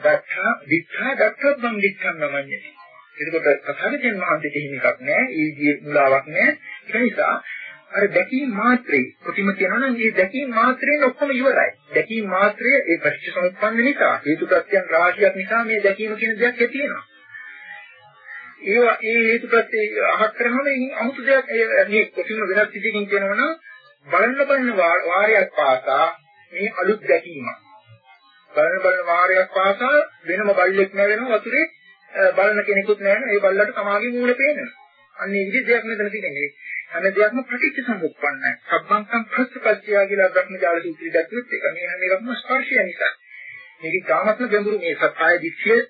දක්ෂා වික්ඛා දක්ඛබ්බං වික්ඛං නමන්නේ එතකොට කථාවචෙන් මහන්සියට එහෙම එකක් නැහැ ඒ විදිහේ මුලාවක් නැහැ. ඒ නිසා අර දැකීම මාත්‍රේ. ප්‍රතිම කියනවා නම් මේ දැකීම මාත්‍රයෙන් ඔක්කොම ඉවරයි. දැකීම මාත්‍රය ඒ පරිච්ඡසමුප්පන්න නිසා හේතු ප්‍රත්‍යයන් රාශියක් නිසා මේ දැකීම කියන දෙයක් ඇති වෙනවා. ඒවා ඒ හේතුපත් අහක් කරනම අමුතු දෙයක් මේ කොටිම වෙනස් විදිහකින් කියනවා නම් බලන්න බලන වාරයක් පාසා මේ අලුත් දැකීමක් බලන බලන වාරයක් පාසා වෙනම බල්ලෙක් නැවෙනවා වතුරේ බලන කෙනෙකුත් නැහැ ඒ බල්ලට තමාගේ මූණ පේනවා. අන්න ඒ විදිහ දෙයක් මෙතන තියෙනවා. හැම දෙයක්ම ප්‍රතිච්ඡ සම්පන්නයි සබ්බංකම් ප්‍රතිපත්තිය කියලා බ්‍රහ්මජාල සූත්‍රය දැක්වෙත් ඒක මේ හැම එකක්ම ස්පර්ශය නිසා මේක තාමත්ම ගැඹුරු මේ සත්‍යය දිස්සිය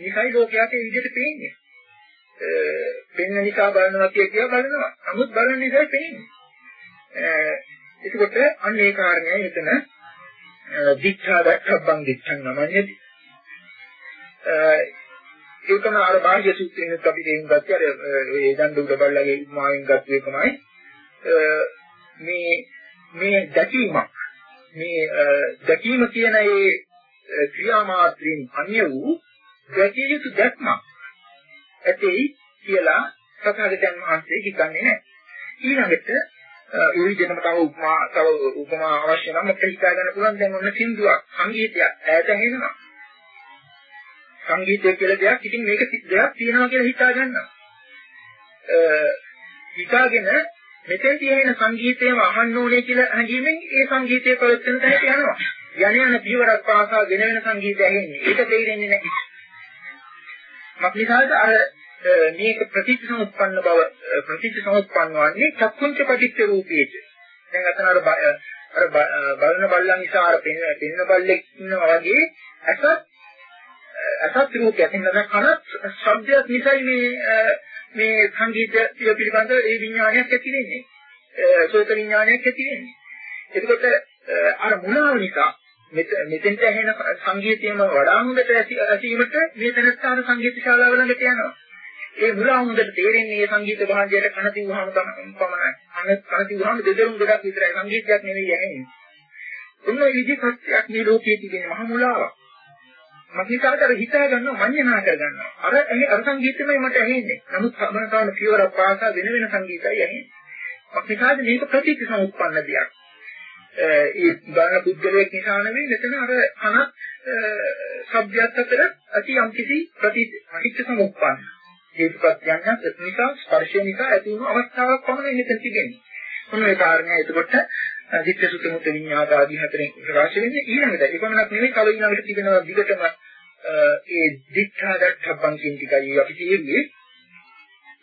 නිසයි ලෝකයට ඒ විදිහට පේන්නේ. පෙන්න නිසා බලනවා කියලා බලනවා. නමුත් බලන නිසා පේන්නේ. එතකොට අන්න ඒ කාරණය එතන දික්ඛා දක්ඛබ්බං දික්ඛං නමඤ්ඤති. ඒකම අර බාහ්‍ය සූත්‍රයෙන් අපි තේරුම් ගත්තේ අර ඒ දඬු උඩ බල්ලගේ මායෙන් ගත්ත එකමයි. මේ මේ දැකීමක් මේ දැකීම කියන ඒ ක්‍රියාමාත්‍රින් අන්‍ය වූ දැකිය යුතු දැක්මක් ඇතෙයි කියලා සකහාගතයන් වහන්සේ හිතන්නේ නැහැ. ඊළඟට ඒ විදිහටම තව උපමා තව උපමා අවශ්‍ය නම් අපිට හිතා ගන්න පුළුවන් දැන් ඔන්න සින්දුවක් සංගීතයක් ඈත ඇහෙනවා. සංගීතය කියලා දෙයක් ඉතින් මේක දෙයක් තියෙනවා කියලා හිතා ගන්නවා. හිතාගෙන මෙතෙන්දී ඇහෙන සංගීතයම අහන්න ඕනේ කියලා හැඟීමෙන් ඒ සංගීතය පවත්වන තැනට යනවා. යන යන පියවරක් පාසා වෙන වෙන සංගීතය ඇහෙන්නේ. ඒක තේරෙන්නේ නැහැ. මක්නිසාද අර මේක ප්‍රතිසමුප්පන්න බව ප්‍රතිසමුප්පන්න වන්නේ චක්කුංච පටිච්ච රූපයේද. දැන් අතන අර අර බලන බල්ලන් නිසා අර පෙන්න පෙන්න බල්ලෙක් ඉන්නවා වගේ අසත් අසත් රූපයක් එන්න කනත් ශබ්දයක් නිසායි මේ මේ සංගීතය පිළිබඳ ඒ විඥානයක් ඇති වෙන්නේ. සෝත විඥානයක් ඇති වෙන්නේ. එතකොට අර මුලාව නිසා මෙතෙන්ට ඇහෙන සංගීතයම වඩා හොඳට ඇසීමට මේ තනස්ථාන සංගීත ශාලාව ළඟට යනවා. ඒ මුලා හොඳට තේරෙන්නේ මේ සංගීත භාණ්ඩයට කන තියුවාම තමයි පමණයි. කන කන තියුවාම දෙදරුම් දෙකක් විතරයි සංගීතයක් නෙවෙයි ඇහෙන්නේ. ඔන්න විදි සත්‍යයක් මේ ලෝකයේ තියෙන මහ මුලාවක්. මගිකාතර හිතා ගන්නවා මඤ්ඤණා කර ගන්නවා. අර එහි අර සංගීතමයි මට ඇහෙන්නේ. නමුත් සමනතාවන පියවරක් පාසා වෙන වෙන සංගීතයි ඇහෙන්නේ. මගිකාද මේක ප්‍රතිසමුප්පන්න දෙයක්. ඒ ගාන පුද්ගලයෙක් නිසා නෙවෙයි මෙතන අර කනක් ශබ්දයක් අතර ඇති යම්කිසි ප්‍රති අනිත්‍ය සමුප්පන්න. හේතුපත්‍යයන් නිසා ස්පර්ශය නිසා ඇති වුණු අවස්ථාවක් පමණයි මෙතන තිබෙන්නේ. මොන ඒ කාරණා එතකොට දිට්ඨ සුත මුත් විඤ්ඤාත ආදී හතරෙන් ප්‍රකාශ වෙන්නේ ඊළඟට. ඒ පමණක් නෙවෙයි තව ඊළඟට තිබෙනවා විගතම ඒ දිට්ඨා දක්ඛබ්බන් කියන ටිකයි අපි කියන්නේ.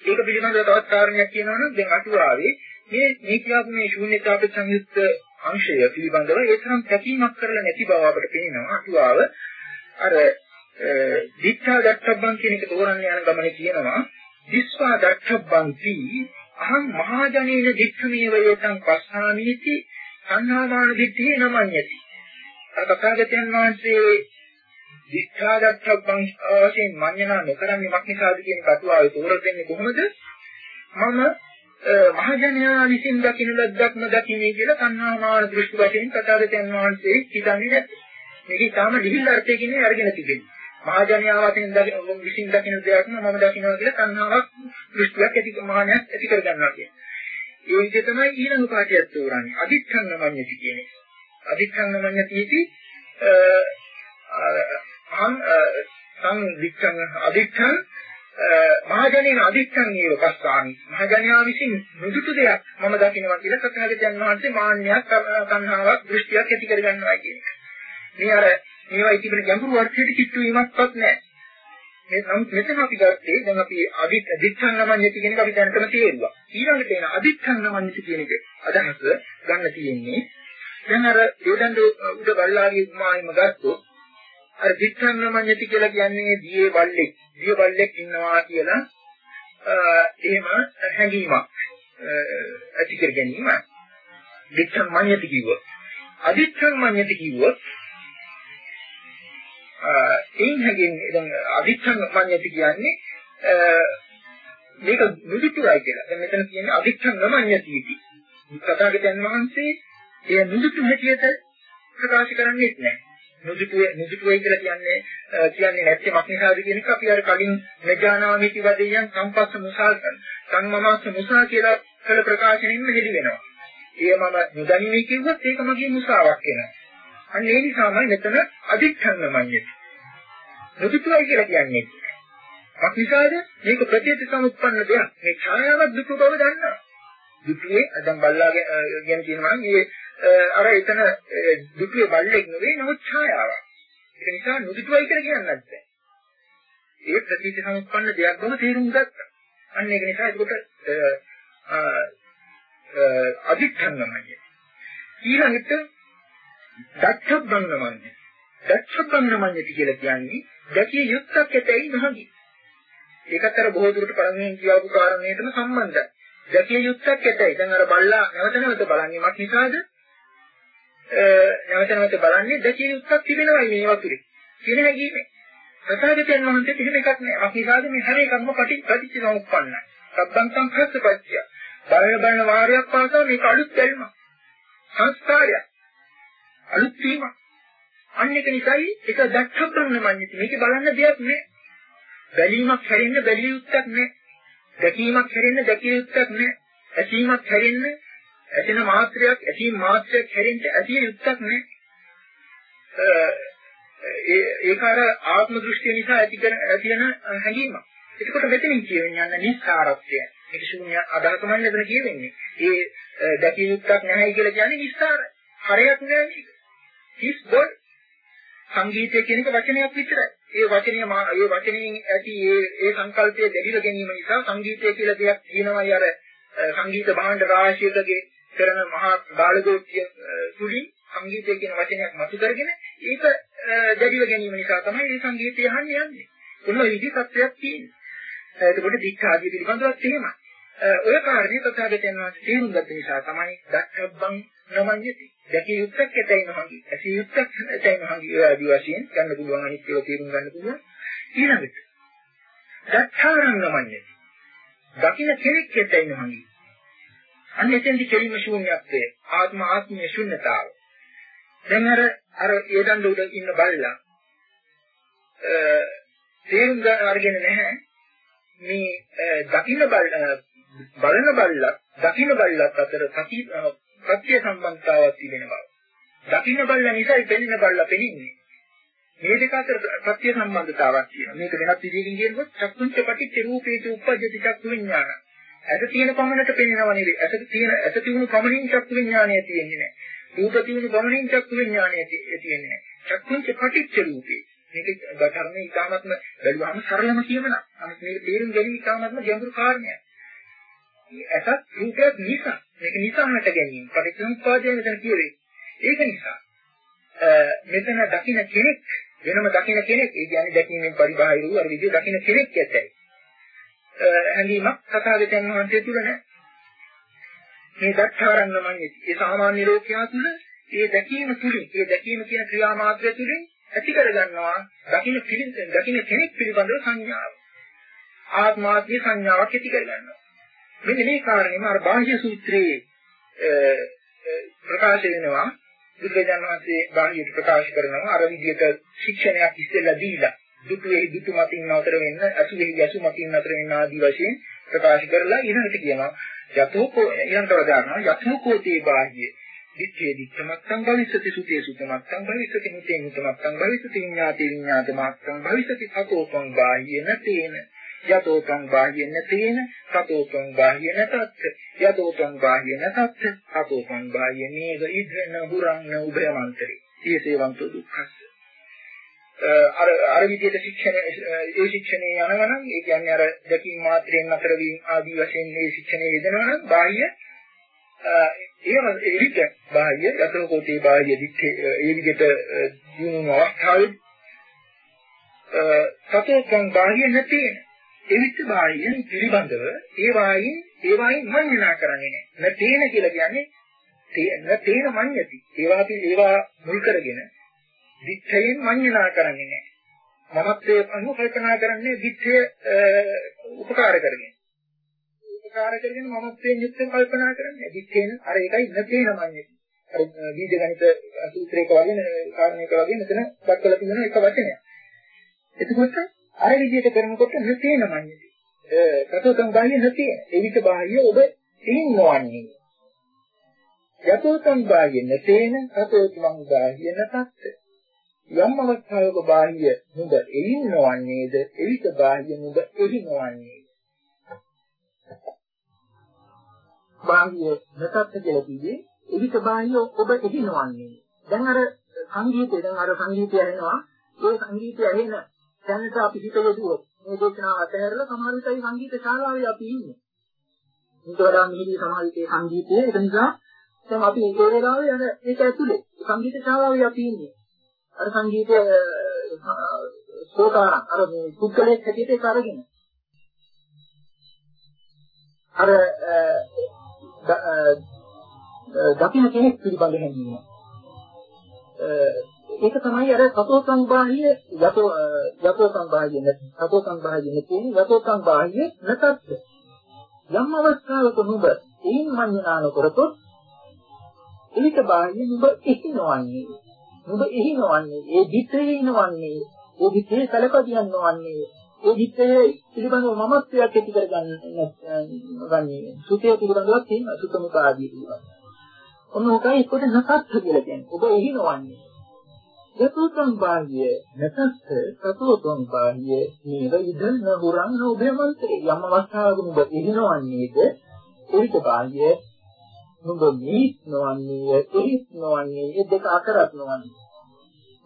ඒක පිළිබඳව තවත් කාරණයක් කියනවනම් දැන් අටුවාවේ මේ මේ කියපු මේ ශූන්‍යතාවට සංයුක්ත අංශය පිළිබඳව ඒ තරම් තැකීමක් කරලා නැති බව අපට පේනවා. අටුවාව අර දිට්ඨා දක්ඛබ්බන් කියන එක තෝරන්න යන ගමනේ කියනවා දිස්වා දක්ඛබ්බන්ති අහං මහජනේන දික්ඛමේව යතං පස්සාමීති සංහාදාන දිට්ඨිය නමඤ්ඤති. අර තථාගතයන් වහන්සේ දික්ඛාදත්තබ්බං වශයෙන් මඤ්ඤණා නොකරන්නේ මක්නිසාද කියන කතාවේ තෝර දෙන්නේ කොහොමද? මම මහජනයා විසින් දකින්න ලද්දක්ම දකින්නේ කියලා සංහාමාන දෘෂ්ටි වශයෙන් තථාගතයන් වහන්සේ හිතන්නේ නැත්තේ. මේක ඊටාම ලිහිල් අර්ථයකින් අරගෙන තිබෙනවා. මහජනයා වශයෙන් විසින් දකින්න දෙයක්ම මම දකින්නවා කියලා සංහාවක් දෘෂ්ටියක් ඇති මහානයක් ඇති කරගන්නවා කියන්නේ. ඒ විදිහ තමයි ඊළඟ පාඩියක් තෝරන්නේ. අදිඨං නමඤ්ඤති කියන එක. අදිඨං නමඤ්ඤතිටි අහං සං දික්ඛං අදිඨං මහජනේන අදිඨං ඒව පස්සාමි. මහජනයා විසින් නුදුතු දෙයක් මම දකින්නවා කියලා සත්‍යගතයන් වහන්සේ මාන්නයක් සංහාවක් දෘෂ්ටියක් ඇති කරගන්නවා කියන්නේ. මේ අර මේවා ඉතිබෙන ගැඹුරු අර්ථයට කිට්ටු වීමක්වත් නැහැ. මේ නමුත් මෙතන අපි ගත්තේ දැන් අපි අදිත් දිත්තංගමඤ්ඤති කියන එක අපි දැනටම තේරුවා. ඊළඟට එන අදිත්තංගමඤ්ඤති කියන එක අදහස ගන්න තියෙන්නේ දැන් අර යොදඬ උඩ බල්ලාගේ උපමාවෙම ගත්තොත් අර දිත්තංගමඤ්ඤති කියලා කියන්නේ දියේ බල්ලෙක්, දිය බල්ලෙක් ඉන්නවා කියලා එහෙම හැඟීමක් ඇති කර ගැනීම. දිත්තංගමඤ්ඤති කිව්වොත් අදිත්තංගමඤ්ඤති කිව්වොත් එයින් හැගෙන්නේ දැන් අදිච්ඡං මඤ්ඤති කියන්නේ මේක නුදුතුයි කියලා. දැන් මෙතන කියන්නේ අදිච්ඡං නමඤ්ඤති ඉති. තථාගතයන් වහන්සේ ඒ නුදුතු හැටියට ප්‍රකාශ කරන්නේ නැහැ. නුදුතුවේ නුදුතුයි කියලා කියන්නේ කියන්නේ නැත්තේ මක්නිසාද කියන එක අපි අර කලින් මෙජානාමිති වදෙයන් සම්පස්ස මුසා සංමමස්ස මුසා කියලා කළ ප්‍රකාශනින්ම හෙළි වෙනවා. ඒ මම නොදනිමි කිව්වොත් ඒක මගේ මුසාවක් වෙනවා. අන්න ඒ නිසාමයි මෙතන අදික්ඛන්න මඤ්ඤති. නොදුතුයි කියලා කියන්නේ. අකිසාද මේක ප්‍රත්‍යක්ෂ සමුප්පන්න දෙයක්. මේ ඡායාවක් දුක බව දන්නවා. දුකේ දැන් බල්ලාගේ ගැන කියනවා නම් මේ අර එතන දුකේ බල්ලෙක් නෙවෙයි නමුත් ඡායාවක්. ඒක නිසා නොදුතුයි කියලා කියන්නත් බෑ. ඒ ප්‍රත්‍යක්ෂ සමුප්පන්න දෙයක් බව තේරුම් ගත්තා. අන්න ඒක නිසා ඒකට අදික්ඛන්නමයි. ඊළඟට දක්ෂබ්බන්නමයි. දක්ෂබ්බන්නමයි කියලා කියන්නේ දැකිය යුක්තක් ඇතැයි නොහඟි. ඒකත් අර බොහෝ දුරට පළමුවෙන් කියවපු කාරණේටම සම්බන්ධයි. දැකිය යුක්තක් ඇතැයි. දැන් අර බල්ලා නැවත නැවත බලන්නේ මක් නිසාද? නැවත නැවත බලන්නේ දැකිය යුක්තක් තිබෙනවයි මේ වතුරේ. කියන හැඟීමේ. ප්‍රසාදිතයන් වහන්සේට එහෙම එකක් නෑ. මක් නිසාද මේ හැම එකක්ම පටි ප්‍රතිචිනෝප්පන්නයි. සබ්බන්තං හස්සපච්චය. බලන බලන වාරයක් පාසා මේක අලුත් බැල්මක්. සංස්කාරයක්. අලුත් වීමක්. අන්න ඒක නිසායි ඒක දැක්කබ්‍රහ්ම මඤ්ඤති. මේක බලන්න දෙයක් නෑ. බැලීමක් හැරෙන්න බැලිය යුත්තක් නෑ. දැකීමක් හැරෙන්න දැකිය යුත්තක් නෑ. ඇසීමක් හැරෙන්න ඇසෙන මාත්‍රයක් ඇසීම මාත්‍රයක් හැරෙන්න ඇසිය යුත්තක් නෑ. ඒ ඒක අර ආත්ම දෘෂ්ටිය නිසා ඇති කරන ඇති වෙන හැඟීමක්. එතකොට මෙතනින් කියන්නේ යන නිස්සාරත්වය. ඒක ශූන්‍ය අදහසමයි මෙතන කියවෙන්නේ. ඒ දැකිය යුක්තක් නැහැ කියලා කියන්නේ නිස්සාරයි. හරයක් නෑ මේක. හිස් බොල් සංගීතය කියන එක වචනයක් විතරයි. ඒ වචනය ඒ වචනයෙන් ඇති ඒ ඒ සංකල්පය දෙවිල ගැනීම නිසා සංගීතය කියලා දෙයක් කියනවායි අර සංගීත භාණ්ඩ රාශියකගේ කරන මහා බාලගෝත්‍ය තුලින් සංගීතය කියන වචනයක් මතු කරගෙන ඒක දෙවිල ගැනීම නිසා තමයි මේ සංගීතය අහන්නේ යන්නේ. කොහොම විදි තත්ත්වයක් තියෙන්නේ. එතකොට දික්ඛ ආදී පිළිබඳවත් එහෙමයි. ඔය කාරණේ තථාගතයන් වහන්සේ තේරුම් ගත්ත නිසා තමයි දක්ඛබ්බං නමඤ්ඤති. දැකිය යුක්තක් ඇතයි නොහඟි. ඇසිය යුක්තක් ඇතයි නොහඟි. ඔය ආදී වශයෙන් ගන්න පුළුවන් අනිත්‍යව තේරුම් ගන්න පුළුවන්. ඊළඟට දක්ඛාරං නමඤ්ඤති. දකින්න කෙනෙක් ඇතයි නොහඟි. අන්න එතෙන්දි කෙලිම ශූන්‍යත්වය. ආත්ම ආත්මීය ශූන්‍යතාව. දැන් අර අර ඒදන් උඩ ඉන්න බල්ලා තේරුම් ගන්න අරගෙන නැහැ මේ දකින්න බල් බලන බල්ලක් දකින්න බල්ලක් අතර සති ප්‍රත්‍ය සම්බන්ධතාවක් තිබෙන බව. දකින්න බල්ල නිසායි පෙනෙන බල්ල පෙනෙන්නේ. මේ දෙක අතර ප්‍රත්‍ය සම්බන්ධතාවක් තියෙනවා. මේක වෙනත් විදිහකින් කියනකොට චක්කුංච පටිච්ච රූපේච උපජ්ජති චක්කු විඥාන. ඇස තියෙන පමණට පෙනෙනව නෙවෙයි. ඇස තියෙන ඇස තිබුණු පමණින් චක්කු විඥානය තියෙන්නේ නැහැ. රූප තිබුණු පමණින් චක්කු විඥානය තියෙන්නේ නැහැ. චක්කුංච පටිච්ච රූපේ. මේක ධර්මයේ ඉතාමත්ම බැලුවාම සරලම කියමන. අනිත් මේක තේරුම් ගැනීම ඉතාමත්ම ගැඹුරු කාරණයක්. ඇසත් රූපයක් නිසා මේක නිසා හට ගැනීම පටිච්චසමුප්පාදය මෙතන කියවේ. ඒක නිසා මෙතන දකින්න කෙනෙක් වෙනම දකින්න කෙනෙක් ඒ කියන්නේ දැකීමෙන් පරිබාහිර වූ අර විදිහ දකින්න කෙනෙක් ඇතයි. හැඟීමක් තථාගතයන් වහන්සේ තුල නැහැ. මේ දක්ෂාරන්නමන්නේ ඒ සාමාන්‍ය ලෝකයා තුල ඒ දැකීම තුලින් ඒ දැකීම කියන ක්‍රියාමාත්‍රය තුලින් ඇති කරගන්නවා දකින්න පිළිඳ දකින්න කෙනෙක් පිළිබඳව සංඥාව. ආත්මාත්මී සංඥාවක් ඇති කරගන්නවා. මෙන්න මේ කාරණේම අර බාහ්‍ය සූත්‍රයේ ප්‍රකාශ වෙනවා. බුදුරජාණන් වහන්සේ බාහ්‍යයට ප්‍රකාශ කරනවා අර විදිහට ශික්ෂණයක් ඉස්සෙල්ලා දීලා. දුටුවේ දුටු මතින් නතර වෙන්න අසුවේ යසු මතින් නතර වෙන්න ආදී වශයෙන් ප්‍රකාශ කරලා ඊළඟට කියනවා යතෝකෝ ඊළඟට වදානවා යතෝකෝතේ බාහ්‍ය දිත්තේ දිත්තමත්තං භවිෂති සුතේ සුතමත්තං භවිෂති මුතේ මුතමත්තං භවිෂති විඤ්ඤාතේ විඤ්ඤාතමත්තං භවිෂති සතෝපං බාහ්‍යන තේන. යතෝතං බාහ්‍යන තේන සතෝතං බාහ්‍යන තත්ත. යතෝතං බාහ්‍යන තත්ත සතෝතං බාහ්‍යනේව ඉද්රන හුරං උභයමන්තරේ ඊසේවන්ත දුක්ඛස්ස. අර අර විදිහට ශික්ෂණ ඒ ශික්ෂණේ යනවා නම් ඒ කියන්නේ අර දැකීම මාත්‍රයෙන් අතර වීම ආදී වශයෙන් මේ ශික්ෂණේ යෙදෙනවා නම් බාහ්‍ය ඒ එවිට බාහ්‍ය යතෝ කෝටි බාහ්‍ය දික්කේ ඒ විදිහට දිනුන අවස්ථාවේ සතෝකං බාහ්‍ය නැති එවිට බාහ්‍ය පිළිබඳව ඒ වායින් ඒ වායින් මඤ්ඤණා කරන්නේ නැහැ. නැතේන කියලා කියන්නේ තේන මඤ්ඤති. ඒවා අපි ඒවා මුල් කරගෙන දිත්තයෙන් මඤ්ඤණා කරන්නේ නැහැ. මමත්වයේ අනුව කල්පනා කරන්නේ දිත්තය උපකාර කරගෙන. උපකාර කරගෙන මමත්වයෙන් යුක්තව කල්පනා කරන්නේ. දිත්තේන අර ඒකයි නැතේන මඤ්ඤති. අර බීජ ගණිත සූත්‍රයක වගේ කාරණයක වගේ මෙතන දක්වලා තියෙන එක වචනයක්. එතකොට අර විදිහට කරනකොට නැතේන මඤ්ඤති. කතෝතං බාහ්‍ය නැතේ. එවිට බාහ්‍ය ඔබ එින් නොවන්නේ. යතෝතං බාහ්‍ය නැතේන කතෝතං බාහ්‍ය නැතත්. යම් අවස්ථාවක බාහ්‍ය නුඹ එින් නොවන්නේද එවිට බාහ්‍ය නුඹ එහි නොවන්නේද බාහ්‍ය නැතත් කියලා කිව්වේ එවිට බාහ්‍ය ඔබ එහි නොවන්නේ දැන් අර සංගීතය දැන් අර සංගීතය ඇහෙනවා ඒ සංගීතය ඇහෙන දැනට අපි හිත යොදුවොත් මේ දේශනාව අතහැරලා සමහර විට ඒ සංගීත ශාලාවේ අපි ඉන්නේ. ඊට වඩා මිහිරි සමහර විට සංගීතය ඒක නිසා දැන් අපි ඒ වෙලාවේ යන ඒක ඇතුලේ. සංගීත ශාලාවේ අපි ඉන්නේ. අර සංගීතය සෝතාන අර මේ පුද්ගලයෙක් හැටියට ඒක අරගෙන. අර දකින්න කෙනෙක් පිළිබඳ හැඟීම ඒක තමයි අර සතෝ සංබාහිය යතෝ යතෝ සංබාහිය නැති සතෝ සංබාහිය නැති යතෝ සංබාහිය නැතත්. යම් අවස්ථාවක නුඹ එයින් මඤ්ඤණාන කරතොත් එවිට බාහිය නුඹ එහි නොවන්නේ නුඹ එහි නොවන්නේ ඒ ධිට්ඨයේ ඉනවන්නේ ඒ ධිට්ඨයේ කලකදියන් නොවන්නේ ඒ ධිට්ඨයේ පිළිබඳව මමත්වයක් ඇති කරගන්න ගන්නේ සුතේ පිළිබඳව තියෙන සුතමුක ආදී පිළිබඳව. ඔන්න ඔකයි එක්කොට නසත්ත කියලා කියන්නේ. ඔබ එහි නොවන්නේ යතෝතං බාහ්‍ය නැතත් සතෝතං බාහ්‍ය නේව ඉදන් නහුරං නොබෙමන්තේ යම් අවස්ථාවක නුඹ ඉහිනවන්නේද එවිට බාහ්‍ය නුඹ නිත් නොවන්නේ එහිත් නොවන්නේ දෙක අතරත් නොවන්නේ.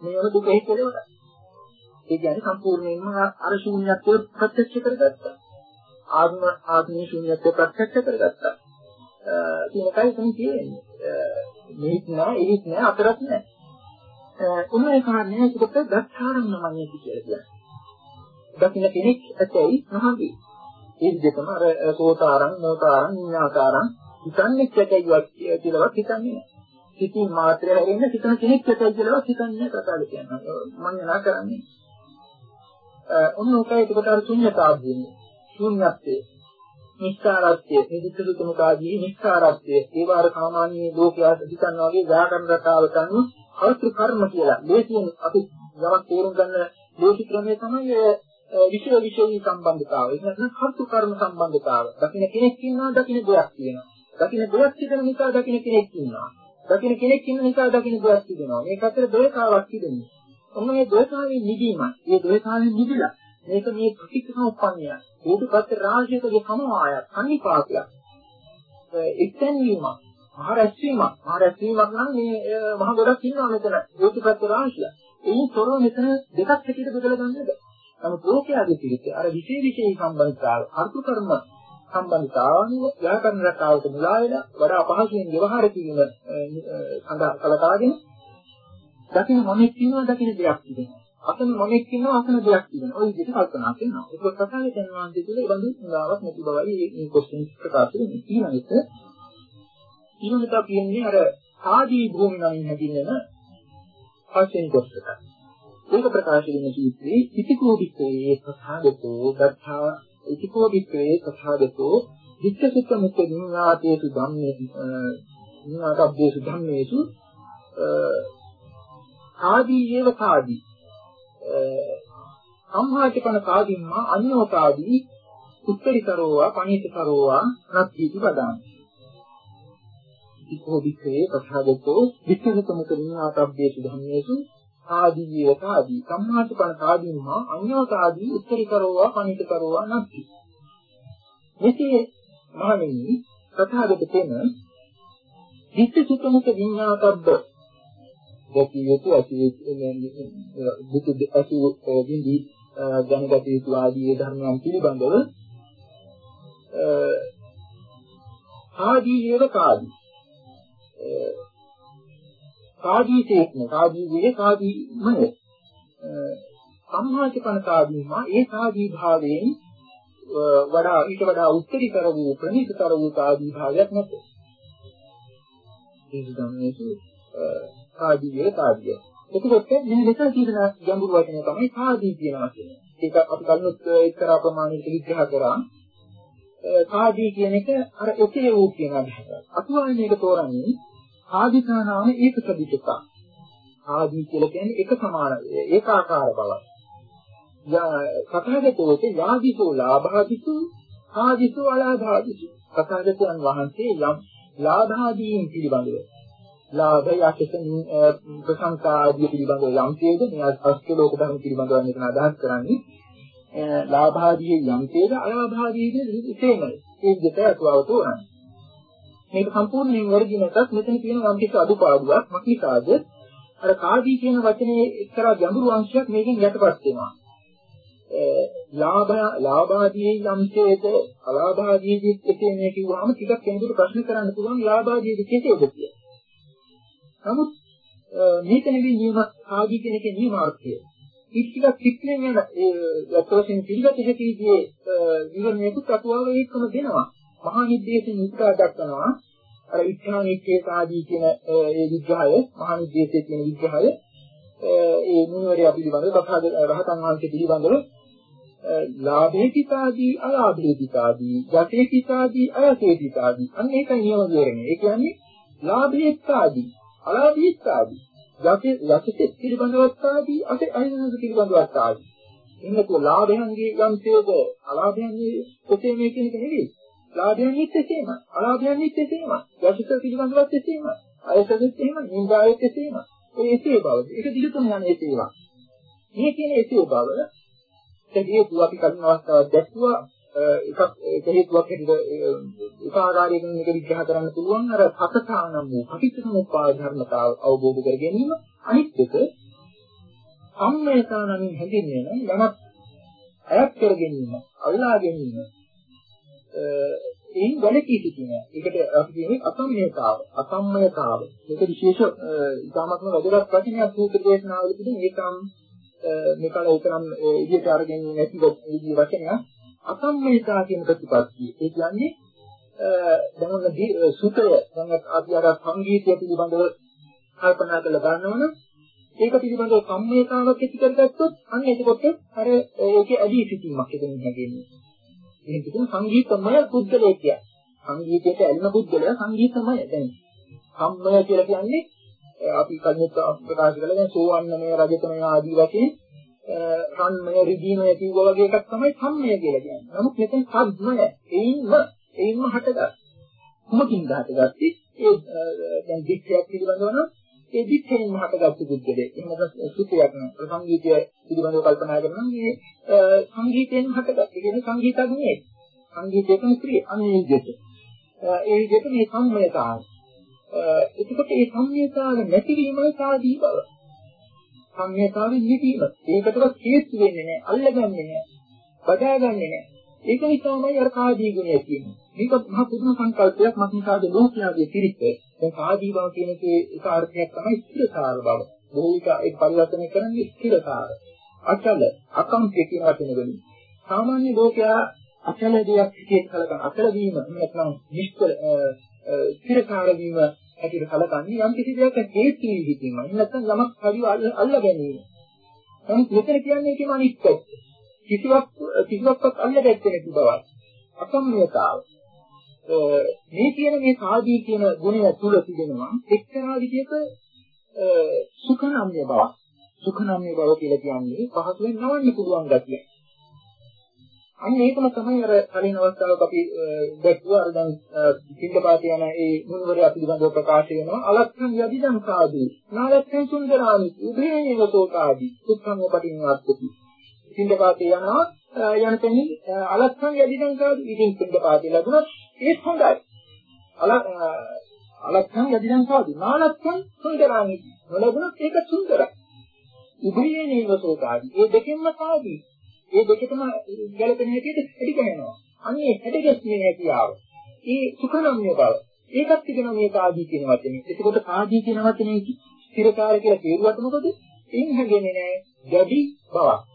මේව දුකෙහි කෙලවර ඒ කියන්නේ සම්පූර්ණයෙන්ම අර ශූන්‍යත්වය ප්‍රත්‍යක්ෂ කරගත්තා. ආත්ම ආත්මීය ශූන්‍යත්වය ප්‍රත්‍යක්ෂ කරගත්තා. කියන එකයි තුන් කියන්නේ. නිත් නෑ එහිත් නෑ අතරත් නෑ. උන්නේ කාරණේ ඒකට දක්ෂාරම් නමන්නේ කියලා කියන්නේ. දකින්න කෙනෙක් ඇතැයි මහගේ. ඒ දෙකම අර සෝතාරං, නෝතාරං, විඤ්ඤාතාරං හිතන්නේ ඇතැයිවත් කියලාවත් හිතන්නේ නැහැ. සිතින් මාත්‍රය හැරෙන්න හිතන කෙනෙක් ඇතැයි කියලාවත් හිතන්නේ කතාව කියනවා. මම නා කරන්නේ. ඔන්න ඔකයි ඒකට අර ශුන්‍යතාවදී. ශුන්‍යත්වයේ නිස්සාරත්වය, නිදිතුතුමුකාදී නිස්සාරත්වය, ඒ වාර සාමාන්‍ය ලෝකයා හිතනවා වගේ ව්‍යාකරණ රටාවට අනුව කර්තෘ කර්ම කියලා. මේකෙන් අපි යමක් තේරුම් ගන්න ලෝකී ක්‍රමය තමයි විෂය විෂයී සම්බන්ධතාවය. ඒක නැත්නම් කර්තෘ කර්ම සම්බන්ධතාවය. දකින්න කෙනෙක් ඉන්නවා, දකින්න දෙයක් තියෙනවා. දකින්න දෙයක් තිබෙන නිසා දකින්න කෙනෙක් ඉන්නවා. දකින්න කෙනෙක් ඉන්න නිසා දකින්න දෙයක් තිබෙනවා. මේක අතර දෙයකාවක් තිබෙනවා. ඔන්න මේ දෙයකාවේ නිදීමයි. මේ දෙයකාවේ නිදිලා. මේක මේ ප්‍රතික්‍රමෝපන්නය. හේතුපත් රාශියකගේ සමவாயයක්, අනිපාතයක්. එක්තැන්වීමක්. මහ රැස්වීමක්. මහ රැස්වීමක් නම් මේ මහ ගොඩක් ඉන්නවා මෙතන. හේතුපත් රාශිය. එයින් තොරව මෙතන දෙකක් හැටියට බෙදලා ගන්නද? නමුත් ලෝකයාගේ පිළිච්ච අර විශේෂ විශේෂ සම්බන්ධතාව, අර්ථ කර්ම සම්බන්ධතාවනිය ව්‍යාකරණ රටාවට මුලා වෙලා වඩා පහසුවෙන් ව්‍යවහාර කිරීම සඳහා කලකාගෙන දකින්න මොනෙක් කියනවා දකින්න දෙයක් තිබෙනවා. අතන මොනෙක් කියනවා අතන දෙයක් තිබෙනවා. ওই විදිහට කල්පනා කරනවා. ඒක කතාවේ දැන් වාන්දේ තුල බඳු උදාවක් නැති බවයි මේ කොස්ටින් ප්‍රකාශ වෙන්නේ. ඊළඟට ඊළඟට අපි කියන්නේ අර ආදී භූමි නමින් හැදින්නෙන පස්වෙනි කොස්ටක. ඒක ප්‍රකාශ වෙන කීපේ ඉතිකෝපිතේ ප්‍රසාදතෝ ගත්තා. ඉතිකෝපිතේ ප්‍රසාදතෝ විච්ඡසිත මුක්ත විඤ්ඤාතේසු ධම්මේ විඤ්ඤාතබ්බේසු ධම්මේසු ආදී ඒව කාදී සම්හාචකන කාදීම්මා අඤ්ඤෝතාදී උත්තරීතරෝවා පණීතතරෝවා නත්ථීති වදාමි. ඉකෝ වික්‍රේ ප්‍රසාදතෝ විච්ඡේදකමක විඤ්ඤාතබ්බේසු ධම්මේසු ආදී ඒකාදී සම්මාසපන ආදීමා අඤ්ඤෝතාදී උත්තරීතරෝවා පණිතකරෝවා නැති. මෙසේ මහණෙනි තථාගත තෙම විච්ඡේදකමක විඤ්ඤාතබ්බ දැකිය යුතු ඇති බුදු අසු විඳි දැනගත යුතු ආදී ධර්මයන් පිළිබඳව ආදී ඒකාදී කාදීතේක්ම කාදීගේ කාදීමය සම්මාචකන කාදීමා ඒ කාදී භාවයෙන් වඩා ඊට වඩා උත්තරීතර වූ ප්‍රණීතතර වූ කාදී භාවයක් නැත. ඒ ධම්මේසු කාදීයේ කාදිය. එතකොට මෙන්න මෙතන තියෙන ගැඹුරු වචනය තමයි කාදී කියනවා කියන්නේ. ඒක අපි කලිනුත් එක්තරා ප්‍රමාණයකට විග්‍රහ කරා. කාදී කියන එක අර එසේ වූ කියන අදහස. අතුවානේ මේක තෝරන්නේ ආදිකා නාම ඒක සදිතක. ආදී කියලා කියන්නේ එක සමාන ඒකාකාර බව. කථාගතෝට යාදිසෝ ලාභාදිසු ආදිසෝ අලාභාදිසු. කථාගතයන් වහන්සේ යම් ලාභාදීන් පිළිබඳව ලාභ යකසන් ප්‍රශංසා ආදී පිළිබඳව යම් තේද මේ අස්ත්‍ය ලෝක ධර්ම පිළිබඳව මෙතන අදහස් කරන්නේ ලාභාදී යම් තේද අලාභාදී ඉතේමයි. ඒ දෙක අතුවව තෝරන්නේ. මේක සම්පූර්ණයෙන් වර්ධි නැතත් මෙතන තියෙන යම් කිසි අඩුපාඩුවක් මක්නිසාද අර කාදී කියන වචනේ එක්තරා ගැඹුරු අංශයක් මේකෙන් යටපත් වෙනවා. ලාභ ලාභාදී යම්කේද අලාභාදී කෙසේ මේ කිව්වහම ටිකක් කෙනෙකුට ප්‍රශ්න කරන්න පුළුවන් ලාභාදී කෙසේද කියලා. නමුත් මේක නෙවෙයි නියම ආදී කියන එකේ නියමාර්ථය. ටිකක් පිටින් යන ඒ වස්තුවෙන් පිළිගත හැකි විදිහේ විවරණයකට අතුවාව ඒකම දෙනවා. මහා නිද්දේශයෙන් උත්සාහ දක්වනවා අර ඉච්ඡානිච්ඡේ සාදී කියන ඒ විග්‍රහය මහා නිද්දේශයේ තියෙන විග්‍රහය ඒ මුනිවරයා පිළිබඳව තථාගත රහතන් වහන්සේ පිළිබඳව ලාභේ පිතාදී අලාභේ පිතාදී යතේ පිතාදී අයතේ පිතාදී අන්න ඒක නියම විවරණය. ඒ කියන්නේ ලාභේ පිතාදී අලාභේ පිතාදී යතේ යතේ පිළිබඳවත් ආදී අතේ අයනස පිළිබඳවත් ආදී. එන්නකෝ ලාභයන්ගේ ගම්තේද අලාභයන්ගේ කොටේ මේ කියන එක නෙවෙයි. ලාභයන්ිත් එසේමයි. අලාභයන්ිත් එසේමයි. යටිත පිළිබඳවත් එසේමයි. අයසදෙත් එහෙමයි. නින්දාවෙත් එසේමයි. ඒ එසේ බව. ඒක දිගටම යන එසේවා. මේ කියන එසේ බව ඒ හේතුව අපි කලින් අවස්ථාවක් දැක්වුවා එකක් ඒක හේතුවක් හැටියට ඒක ආකාරයකින් මේක විග්‍රහ කරන්න පුළුවන් අර සතතානම් වූ පටිච්චසමුප්පාද ධර්මතාව අවබෝධ කර ගැනීම අනිත් එක සම්මේතානම් හැදින්නේ යමක් අයත් කර ගැනීම අල්ලා ගැනීම එයින් වැළකී සිටින. ඒකට අපි කියන්නේ අසම්මයතාව. අසම්මයතාව. මේක විශේෂ ඉතාමත්ම වැදගත් වචනයක් සූත්‍ර දේශනාවලදී මේකම් මේකල උතරම් ඉදිරියට අරගෙන නැති විදිහේ වචනයක්. අසම්මයතාව කියන ප්‍රතිපත්තිය. ඒ කියන්නේ දැන් ඔන්න සුතය දැන් අපි අර සංගීතය පිළිබඳව කල්පනා කරලා ගන්නවනම් ඒක පිළිබඳව සම්මයතාවක් ඇති කරගත්තොත් අන්න එතකොට අර ඒකේ ඇදී සිටීමක් එතනින් හැදෙන්නේ. එහෙනම් කිව්වොත් සංගීතමය පුද්ගලයෙක් කියන්නේ. සංගීතයට ඇලෙන පුද්ගලයා සංගීතමය. දැන් සම්මය කියලා කියන්නේ අපි කලින් ප්‍රකාශ කළා දැන් සෝවන්නමය රජතමය ආදී වශයෙන් රන්මය රිදීමය කිව්වා වගේ එකක් තමයි සම්මය කියලා කියන්නේ. නමුත් මෙතන සම්මය එයින්ම එයින්ම හටගත්. මොකින්ද හටගත්තේ? ඒ දැන් දික්කයක් පිළිබඳව නම් ඒ දිත්තෙන්ම හටගත්තු බුද්ධලේ. එහෙම නැත්නම් සුඛයක් නේද? සංගීතය පිළිබඳව කල්පනා කරනවා මේ සංගීතයෙන් හටගත්තු. ඒ කියන්නේ සංගීතඥයෙක්. සංගීතයකම ක්‍රිය අනේ විදිහට. ඒ විදිහට මේ සම්මයතාවය. එතකොට මේ සම්මයතාව නැතිවීමයි සාදී බව. සම්මයතාවෙ නිදීම. ඒකටවත් හේතු වෙන්නේ නැහැ. අල්ලගන්නේ නැහැ. බදාගන්නේ නැහැ. ඒක නිසාමයි අර කාදී ගුණය කියන්නේ. මේක මහ පුදුම සංකල්පයක් මක්නිකාද ලෝකයාගේ පිරිස. දැන් කාදී බව කියන එකේ එක අර්ථයක් තමයි ස්ථිරකාර බව. බොහෝ විට ඒක පරිවර්තනය කරන්නේ ස්ථිරකාර. අචල, අකම්පිත කියන වචන වලින්. සාමාන්‍ය ලෝකයා අචල දෙයක් සිටියේ කලකන අචල වීම නැත්නම් නිෂ්කල ස්ථිරකාර වීම හැටියට කලකන්නේ යම් කිසි දෙයක හේතු වීමකින්. නැත්නම් යමක් හරිව අල්ල ගැනීම. නමුත් මෙතන කියන්නේ ඒකම අනිත්‍යයි. කිසිවක් කිසිවක්වත් අල්ලගත්තේ නැති බවයි. අසම්මියතාව. මේ කියන මේ සාදී කියන ගුණය තුල තිබෙනවා එක්තරා විදිහක සුඛනම්ය බව. සුඛනම්ය බව කියලා කියන්නේ පහසුවෙන් නවන්න පුළුවන් ගතිය. අන්න ඒකම තමයි අර කලින් අවස්ථාවක අපි දැක්වුවා. අර දැන් සිංහපාත යන ඒ මුනිවරයා පිළිබඳව ප්‍රකාශ වෙනවා. අලක්ඛන් යදිදම් සාදී. නාලක්ඛන් සුන්දරාමි. උභේනේවතෝකාදී සුඛං වපටින්වත්ති සිංහපාතේ යනවා. යන තැනින් අලක්ඛන් යදිදම් සාදී. ඉතින් සිංහපාතේ ලැබුණොත් ඒත් හොඳයි අල අලක්ඛන් යදිදම් සාදී නාලක්ඛන් සුන්දරාමි නොලැබුණොත් ඒක සුන්දරයි උභේනේවතෝකාදී ඒ දෙකෙන්ම සාදී ඒ දෙකටම ගැලපෙන හැටියට හැටි ගන්නවා. අන්නේ හැටගැස්මේ හැකියාව. ඒ සුඛනම්ය බව. ඒකත් තිබෙනවා මේ කාදී කියන වචනේ. එතකොට කාදී කියන වචනේ ස්ථිරකාර කියලා කියුවට මොකද? එින් හැගෙන්නේ නැහැ. දැඩි බවක්.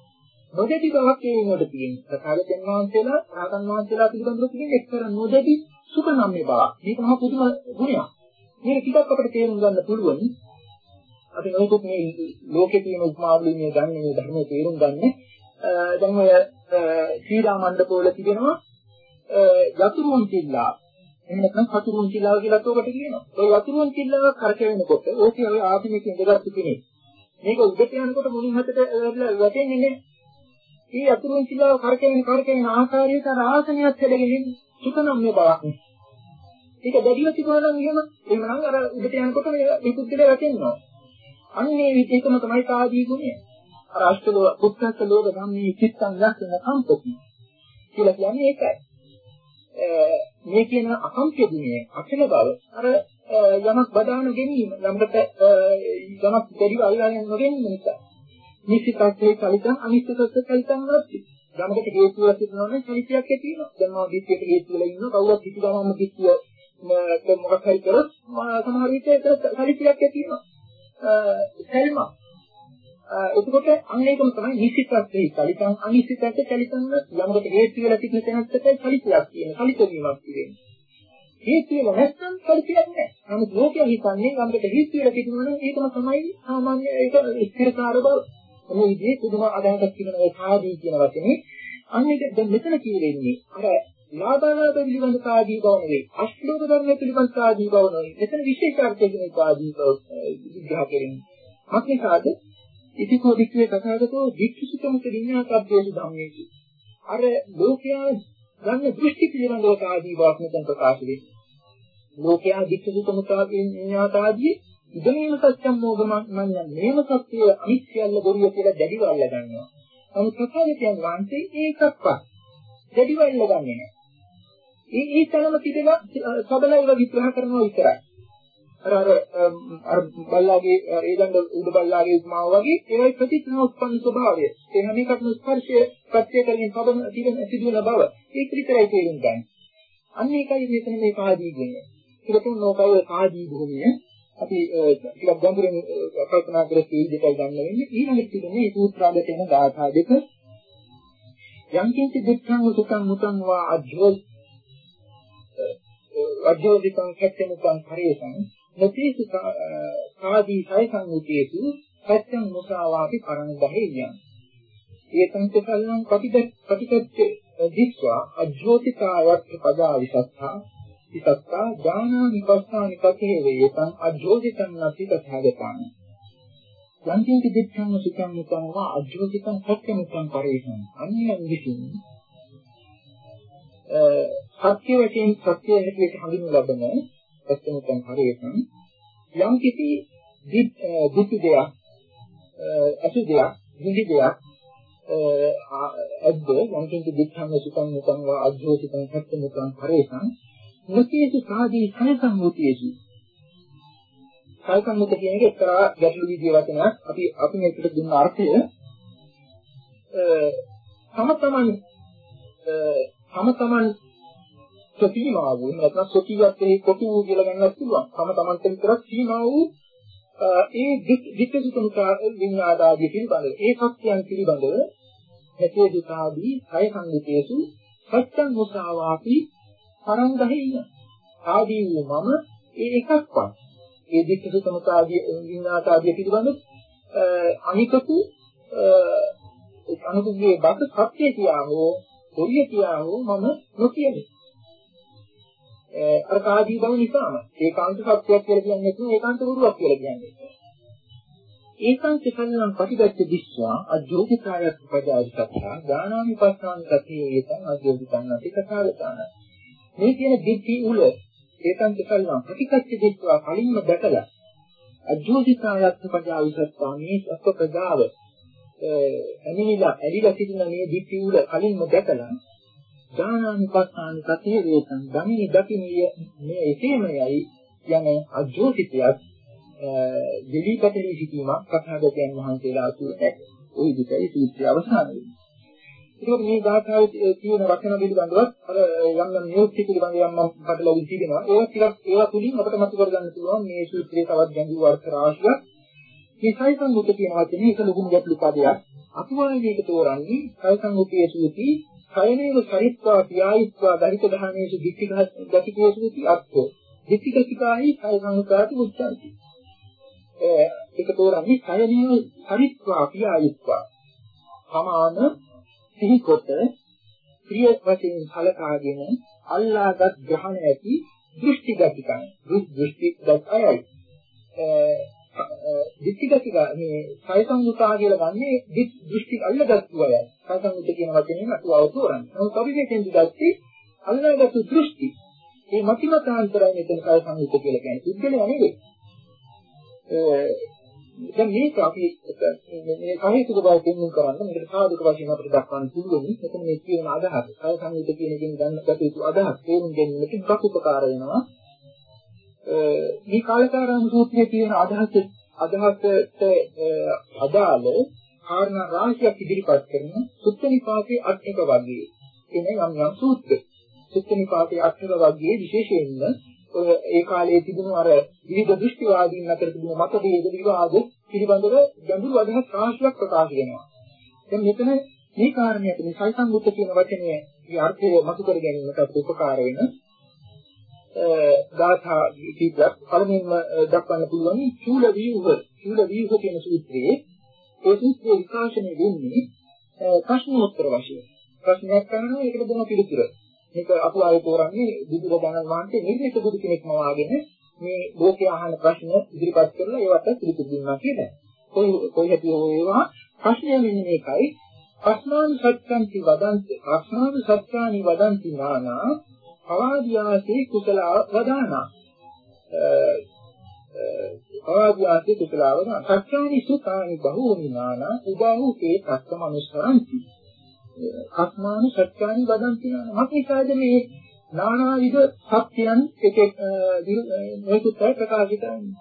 නොදැඩි බවක් ඒ වෙනුවට තියෙනවා. සකාරයෙන් වහන්සේලා, රහතන් වහන්සේලා පිළිබඳව තියෙන එක්තර නොදැඩි සුඛනම්ය බවක්. මේක මහා පුදුම ගුණයක්. මේක ටිකක් අපිට තේරුම් ගන්න පුළුවන්. අපි නොයෙකුත් මේ ලෝකේ තියෙන උපමාවලින් මේ ගන්න මේ ධර්මයේ තේරුම් ගන්නේ දැන් ඔය ශ්‍රීරා මණ්ඩපවල තිබෙනවා යතුරුන් කිල්ලා එහෙම නැත්නම් සතුරුන් කිල්ලාව කියලා තෝකට කියනවා. ඔය යතුරුන් කිල්ලාව කරකැවෙනකොට ඕකේ ඔය ආධුනික ඉඳගත්තු කෙනෙක්. මේක උඩට යනකොට මුලින් හතට වැටෙන්නේ නැහැ. මේ යතුරුන් කිල්ලාව කරකැවෙන කරකැවෙන ආකාරයට ආසනියක් හැදගෙන සුතනම් මේ බවක්. ඒක දැඩිව තිබුණා නම් එහෙම එහෙමනම් අර උඩට යනකොට මේ පුද්ගලයා වැටෙනවා. අන්නේ විදිහකම තමයි සාදී ගුණය. අර අෂ්ටලෝ පුත්තක ලෝක ධම්මේ චිත්තං යස්සන සම්පති කියලා කියන්නේ ඒකයි. මේ කියන අකම්ප්‍ය ගුණය අචල බව අර යමක් බදාන ගැනීම යමකට යමක් දෙවිව අල්ලාගෙන නොගැනීම නිසා. නිසිතස්සේ කලිතං අනිසිතස්සේ කලිතං වස්ති. යමකට හේතුවක් තිබුණා නම් චලිතයක් ඇති වෙනවා. දැන් මම දිට්ඨියට හේතු වෙලා ඉන්න කවුරුත් කිසි ගමන්ම දිට්ඨිය මොකක් හරි කරොත් සමහර විට ඒක චලිතයක් ඇති වෙනවා. සැල්මක් එතකොට අන්න ඒකම තමයි නිසිතස්සේ කලිතං අනිසිතස්සේ කලිතං යමකට හේතු වෙලා තිබෙන තැනකට කලිතයක් කියන කලිත වීමක් කියන්නේ. හේතු වෙලා නැත්නම් කලිතයක් නැහැ. නමුත් ලෝකයා හිතන්නේ යමකට හේතු වෙලා තිබුණා නම් ඒකම තමයි සාමාන්‍ය ඒක ස්ථිරකාර බව. මේ විදිහේ පුදුම අදහසක් තිබෙන ඒ සාදී කියන වචනේ අන්න ඒක දැන් මෙතන කියවෙන්නේ අර ලාභාලාභ පිළිබඳ සාදී බව නෙවෙයි. අශ්ලෝක ධර්ම පිළිබඳ සාදී බව නෙවෙයි. මෙතන විශේෂ අර්ථයකින් සාදී බව විග්‍රහ කරන්නේ. මක්නිසාද ඉතිකෝ වික්‍රේ කතාවතෝ වික්ෂිතමක විඤ්ඤාතබ්බේසු ධම්මේසු. අර ලෝකයා ගන්න දෘෂ්ටි පිළිබඳව ආදී වාක් මෙතන ප්‍රකාශ වෙන්නේ. ලෝකයා වික්ෂිතමක විඤ්ඤාතාදී ඉදමීම සත්‍යම් මොගමඤ්ඤං මේම සත්‍ය අනිත්‍යල්ල බොරුව කියලා දැඩිව අල්ල ගන්නවා. නමුත් තථාගතයන් වහන්සේ ඒකක්වත් දැඩිව අල්ල ගන්නේ නැහැ. ඒ ඒ තැනම තිබෙලා සබලව විග්‍රහ කරනවා විතරයි. අර අර අර බල්ලාගේ ඒ දඬ උඩ බල්ලාගේ උපමාව වගේ ඒවයි ප්‍රතිඥාඋත්පන්න ස්වභාවය. ඒ හැම එකක්ම ස්පර්ශය ප්‍රත්‍ය කරගෙන සබන තිබෙන සිදුවන බව ඒක විතරයි තේරුම් ගන්න. අන්න ඒකයි මෙතන මේ පාදී කියන්නේ. ඒකට නෝකව පාදී භූමිය අපි ටිකක් ගැඹුරින් කල්පනා කර තීජකයි ගන්න වෙන්නේ. ඊළඟට තිබෙන්නේ මේ සූත්‍රාගත වෙන ගාථා දෙක. යම් කිසි දුක්ඛං සුඛං මුතං වා අජ්ජෝ අජ්ජෝදිකං සත්‍යමුතං පරේසං නතීසු කාදී සය සංගුතේසු සත්‍යං මුසාවාපි පරණ බහෙයං ඒතං සකලං පටිච්ච දිස්වා අජ්ජෝතිකාවත් පදා විසත්තා. විසත්තා ඥානානි පස්සානි පතේ වේතං අජ්ජෝතිකං නැති තථාගතං යන්තිං දිච්ඡං සුඛං මුතං වා අජ්ජෝතිකං සත්‍යමුතං පරේසං අන්‍යයන් විසින් සත්‍ය වශයෙන් සත්‍ය හැටියට හඳුන්වන ලබන සත්‍යමුතං පරේසං යම් කිසි දිට්ඨි දෙයක් අසු දෙයක් නිදි දෙයක් අද්ද යම්කින් දික්ඛං සුඛං මුතං වා අජ්ජෝතිකං සත්‍යමුතං පරේසං මුතියසු සාදී සයසම්මුතියසු සයසම්මුත කියන එක එක්තරා ගැටළු විදිය වචනයක්. අපි අපි මේකට දුන්න අර්ථය තම තමන් තම තමන් සීමා වූ නැත්නම් සොකීවත් ඒ කොටු වූ කියලා ගන්නත් පුළුවන්. තම තමන්ට විතරක් සීමා වූ ඒ විච්ඡේදිතමුතා විඤ්ඤාදාදී පිළිබඳව ඒ සත්‍යයන් පිළිබඳව හැකේ දුතාදී කය සංගිතේසු සත්‍යං මුසාවාපි පරංගහේ ඉන්න. ආදී වූ මම ඒ එකක්වත් ඒ විච්ඡේදිතමුතාදී විඤ්ඤාදාදී පිළිබඳව අනිකතු අනුකුගේ බස සත්‍ය කියා හෝ පොරිය කියා හෝ මම නොකියමි. අර කාදී බව නිසාම ඒකාන්ත සත්‍යයක් කියලා කියන්නේ නැතුව ඒකාන්ත වරුවක් කියලා කියන්නේ. ඒකාන්ත කන්නං ප්‍රතිගච්ඡ දිස්වා අජෝතිකායත් පදාවිසත්තා ඥානාමි පස්සාන් කතේ ඒතං අජෝතිකං අති කතාවතාන. මේ කියන දිට්ඨි උල ඒකාන්ත කන්නං ප්‍රතිගච්ඡ දිස්වා කලින්ම දැකලා අජෝතිකායත් පදාවිසත්තා මේ අත්පදාව එනිලා එලිලා සිටින මේ දිට්ඨි උල කලින්ම දැකලා ඥානානුපස්සාන සතිය වේතං ගමී දකින්නේ මේ එසේමයයි යන අජෝතිතයක් දෙලීපතලී සිටීමක් කථාගතයන් වහන්සේලා අසුරට ওই විදිහයි සූත්‍රය අවසන් වෙන්නේ. ඒක මේ ගාථාවේ තියෙන වචන පිළිබඳව අර යම් යම් නියුක්ති පිළිබඳව යම් යම් පටලවි තිබෙනවා. ඒක ටිකක් ඒවා තුලින් අපිට මතු කරගන්න පුළුවන් මේ සූත්‍රයේ තවත් ගැඹුරු අර්ථ රාශියක්. මේ සයිසංගුත කියන වචනේ ඒක ලොකුම ගැටලු පදයක්. අතුවාණේක තෝරන්නේ සයිසංගුතයේ සූති කයනේව සරිත්වා පියායිත්වා දරිත දහනේසු දික්ඛ ගතිකේසුති අත්ථෝ දික්ඛ ගතිකාහි කය සංකාති උච්චාන්ති ඒක තෝරන්නේ කයනේව සරිත්වා පියායිත්වා සමාන සිහිකොට ප්‍රිය වශයෙන් කලකාගෙන අල්ලාගත් ග්‍රහණ ඇති දෘෂ්ටි ගතිකයි දෘෂ්ටි ගතයයි දිට්ඨිගතික මේ සය සංයුතා කියලා ගන්නේ දෘෂ්ටි අල්ලගත්තු අය. සය සංයුත කියන වචනයෙන් අතුවව තෝරන්නේ. නමුත් අපි මේකෙන් දිගත්තේ අල්ලගත්තු දෘෂ්ටි. මේ මතිමතාන්තරයි මෙතන සය සංයුත කියලා කියන්නේ. පුද්ගලයා නෙවෙයි. දැන් මේක අපි මේ කහිතුක බව පෙන්වන්න කරන්න මේකට සාධක වශයෙන් අපිට දක්වන්න පුළුවන්. මෙතන මේ කියන අදහස. සය සංයුත කියන එකෙන් ගන්න ගත යුතු අදහස් තේරුම් ගැනීමට ටිකක් උපකාර වෙනවා. මේ කාලකාරාම සූත්‍රයේ තියෙන අදහස අදහසට අදාළ කාරණා රාශියක් ඉදිරිපත් කරන සුත්තනිපාතයේ අටක වර්ගයේ එන යම් යම් සූත්‍ර. සුත්තනිපාතයේ අටක වර්ගයේ විශේෂයෙන්ම ඒ කාලයේ තිබුණු අර විවිධ දෘෂ්ටිවාදීන් අතර තිබුණු මතභේද විවාද පිළිබඳව ගැඹුරු අදහස් රාශියක් ප්‍රකාශ වෙනවා. දැන් මෙතන මේ කාරණයට මේ සයිසංගුත්ත කියන වචනේ අර්ථය මතු කර ගැනීමට උපකාර වෙන ගාථා කීපයක් පළමුවෙන්ම දක්වන්න පුළුවන් චූල වීහුව චූල වීහුව කියන සූත්‍රයේ ඒ සූත්‍රයේ විකාශනය වෙන්නේ ප්‍රශ්නෝත්තර වශයෙන්. ප්‍රශ්නයක් කරනවා ඒකට දෙන පිළිතුර. මේක අපු ආයේ තෝරන්නේ බුදුරජාණන් වහන්සේ නිර්මිත බුදු කෙනෙක්ම වාගෙන මේ ලෝකයේ අහන ප්‍රශ්න ඉදිරිපත් කරලා ඒවට පිළිතුරු දුන්නා කියලා. කොයි කොයි හැටි ඒවා ප්‍රශ්නය මෙන්න මේකයි. ප්‍රශ්නාන් සත්‍යන්ති වදන්ති ප්‍රශ්නාන් සත්‍යානි වදන්ති නානා පවාදියාසේ කුසල වදානා. ආදියාසේ කුසලාවන සත්‍යානි සුඛානි බහූනි නානා උදාහු ඒ තත්ත්වම අනුසරಂತಿ අස්මාන සත්‍යානි වදන්ති නාන මක්නිසාද මේ නානාවිද සත්‍යයන් එක නොයෙකුත් ප්‍රකාශ කරන්නේ?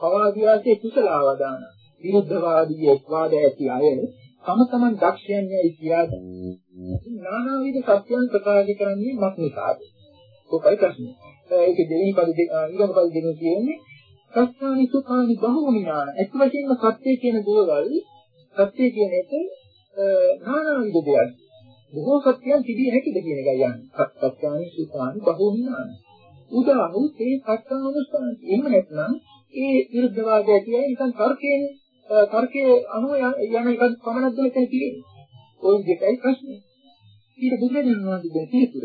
ආදියාසේ කුසලාවදාන විරුද්ධවාදී වාද ඇති අය තම තමන් දක්ෂයන් යයි කියාගෙන නානාවිද සත්‍යයන් ප්‍රකාශ කරන්නේ මක්නිසාද කොයි ප්‍රශ්නේ ඒක දෙවෙනි පද ඊළඟ පද දෙකේ කියන්නේ සත්‍යානි සුඛානි බහුමි ඥාන. එක් වශයෙන්ම සත්‍ය කියන දේවල් සත්‍ය කියන එක නානාවිද දෙයක්. බොහෝ සත්‍යයන් තිබිය හැකිද කියන එකයි යන්නේ. සත්‍යානි සුඛානි බහුමි ඥාන. උදාහු ඒ සත්‍යානුස්ථාන. එහෙම නැත්නම් ඒ විරුද්ධවාදය කියන්නේ නිකන් තර්කයෙන් තර්කයේ අනුව යන එකක් පමණක්ද මෙතන තියෙන්නේ. ওই දෙකයි ප්‍රශ්නේ. ඊට බුදුරජාණන් වහන්සේ දෙන පිළිතුර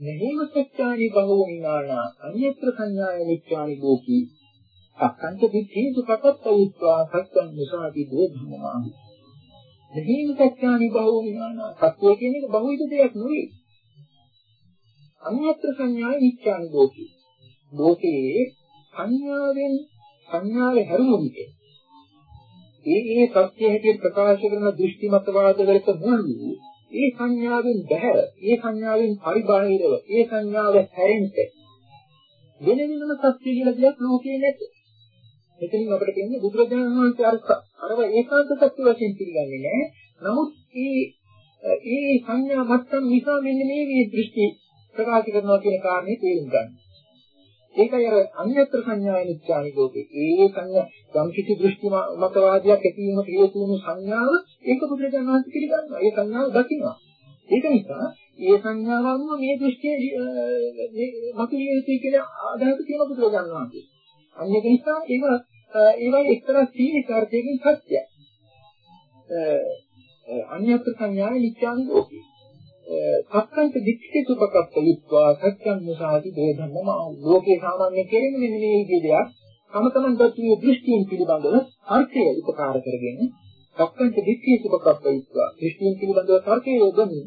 නහේව සත්‍යානි බහෝ විනානා අඤ්ඤත්‍ර සංඥාය නිච්ඡානි ලෝකී අක්ඛන්ත දිත්තේසු කපත්තවිත්වා සත්‍යං මුසාති දෝධමා නහේව සත්‍යානි බහෝ විනානා. සත්‍ය කියන එක බහුවිත දෙයක් නෙවෙයි. අඤ්ඤත්‍ර සංඥාය නිච්ඡානි ලෝකී. ලෝකේ සංඥාවෙන් සංඥාවේ හැරුණු විට ඒ ඒ සත්‍ය හැටියට ප්‍රකාශ කරන දෘෂ්ටි මතවාද වලට මුල් ඒ සංඥාවෙන් බැහැර, ඒ සංඥාවෙන් පරිබාහිරව, ඒ සංඥාව හැරෙන්න වෙන වෙනම සත්‍ය කියලා දෙයක් ලෝකේ නැත. මෙතනින් අපිට කියන්නේ බුදුරජාණන් වහන්සේ අර අරව ඒකාන්ත සත්‍ය වශයෙන් පිළිගන්නේ නැහැ. නමුත් මේ ඒ සංඥා මට්ටම් නිසා මෙන්න මේ මේ දෘෂ්ටි ප්‍රකාශ කරනවා කියන කාරණේ තේරුම් ගන්න. ඒකයි අර අන්‍යත්‍ර සංඥාය නිච්ඡානි ලෝකේ. ඒ සංඥා යම් කිසි දෘෂ්ටි මතවාදයක් ඇති වීමට හේතු වුණු සංඥාව ඒක බුදුරජාණන් වහන්සේ පිළිගන්නවා. ඒ සංඥාව දකිනවා. ඒක නිසා ඒ සංඥාව අනුව මේ දෘෂ්ටිය මේ මතුවිය යුතුයි කියලා අදහස තියෙන බුදුරජාණන් වහන්සේ. අන්න ඒක නිසා ඒක ඒවයි එක්තරා සීමිත අර්ථයකින් සත්‍යයි. අන්‍යත්‍ර සංඥාය නිච්ඡානි ලෝකේ. සක්කන්ත දික්ඛිත සුපකප්ප යුක්වා සත්‍යං මුසාති දේධම්ම ලෝකේ සාමාන්‍ය කෙරෙන මෙන්න මේ විදිහේ දෙයක් තම තමන් දක්වන දෘෂ්ටියෙන් පිළිබඳව අර්ථය උපකාර කරගෙන සක්කන්ත දික්ඛිත සුපකප්ප යුක්වා දෘෂ්ටියෙන් පිළිබඳව තර්කයේ යොදමින්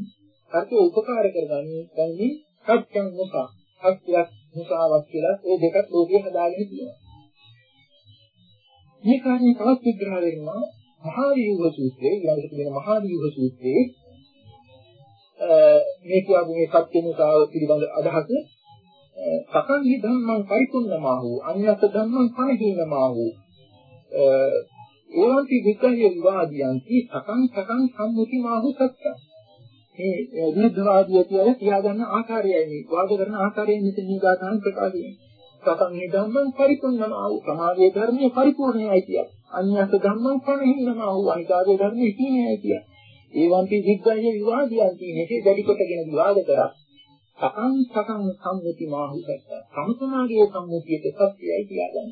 තර්කයේ උපකාර කරගන්නේ ගන්නේ සත්‍යං මුසා සත්‍යයක් මුසාවක් කියලා ඒ දෙකත් ලෝකේ හදාගෙන තියෙනවා. මේ කාරණේ තවත් විග්‍රහ වෙනවා. මහා වියුහ සූත්‍රයේ ඊළඟට තියෙන මහා වියුහ සූත්‍රයේ මේ කියවගේ මේ සත්‍යමුතාව පිළිබඳ අදහස සකං හි ධම්මං පරිපූර්ණමා වූ අඤ්ඤත් ධම්මං පනහීනමා වූ ඒවන්ති විකහ්‍ය විවාදියන්ති සකං සකං සම්මුතිමා වූ සත්‍ය. මේ විරුද්ධවාදිය කියලා කියාගන්න ආකාරයයි. මේ වාද කරන ආකාරයෙන් මෙතන නීගාතන ප්‍රකාශ වෙනවා සකං හි ධම්මං පරිපූර්ණමා වූ සමාධියේ ධර්මයේ පරිපූර්ණයි කියන්නේ අඤ්ඤත් ධම්මං පනහීනමා වූ අනිකාගේ ධර්මයේ ඉතිමයි කියන්නේ ඒවන්ති විග්‍රහය විවාදියන්ති මෙසේ දැඩි කොටගෙන විවාද කරා. සකං සකං සම්මුති මාහුසත් සමතනාගේ සම්මුතියට සත්‍යයි කියලාගන්න.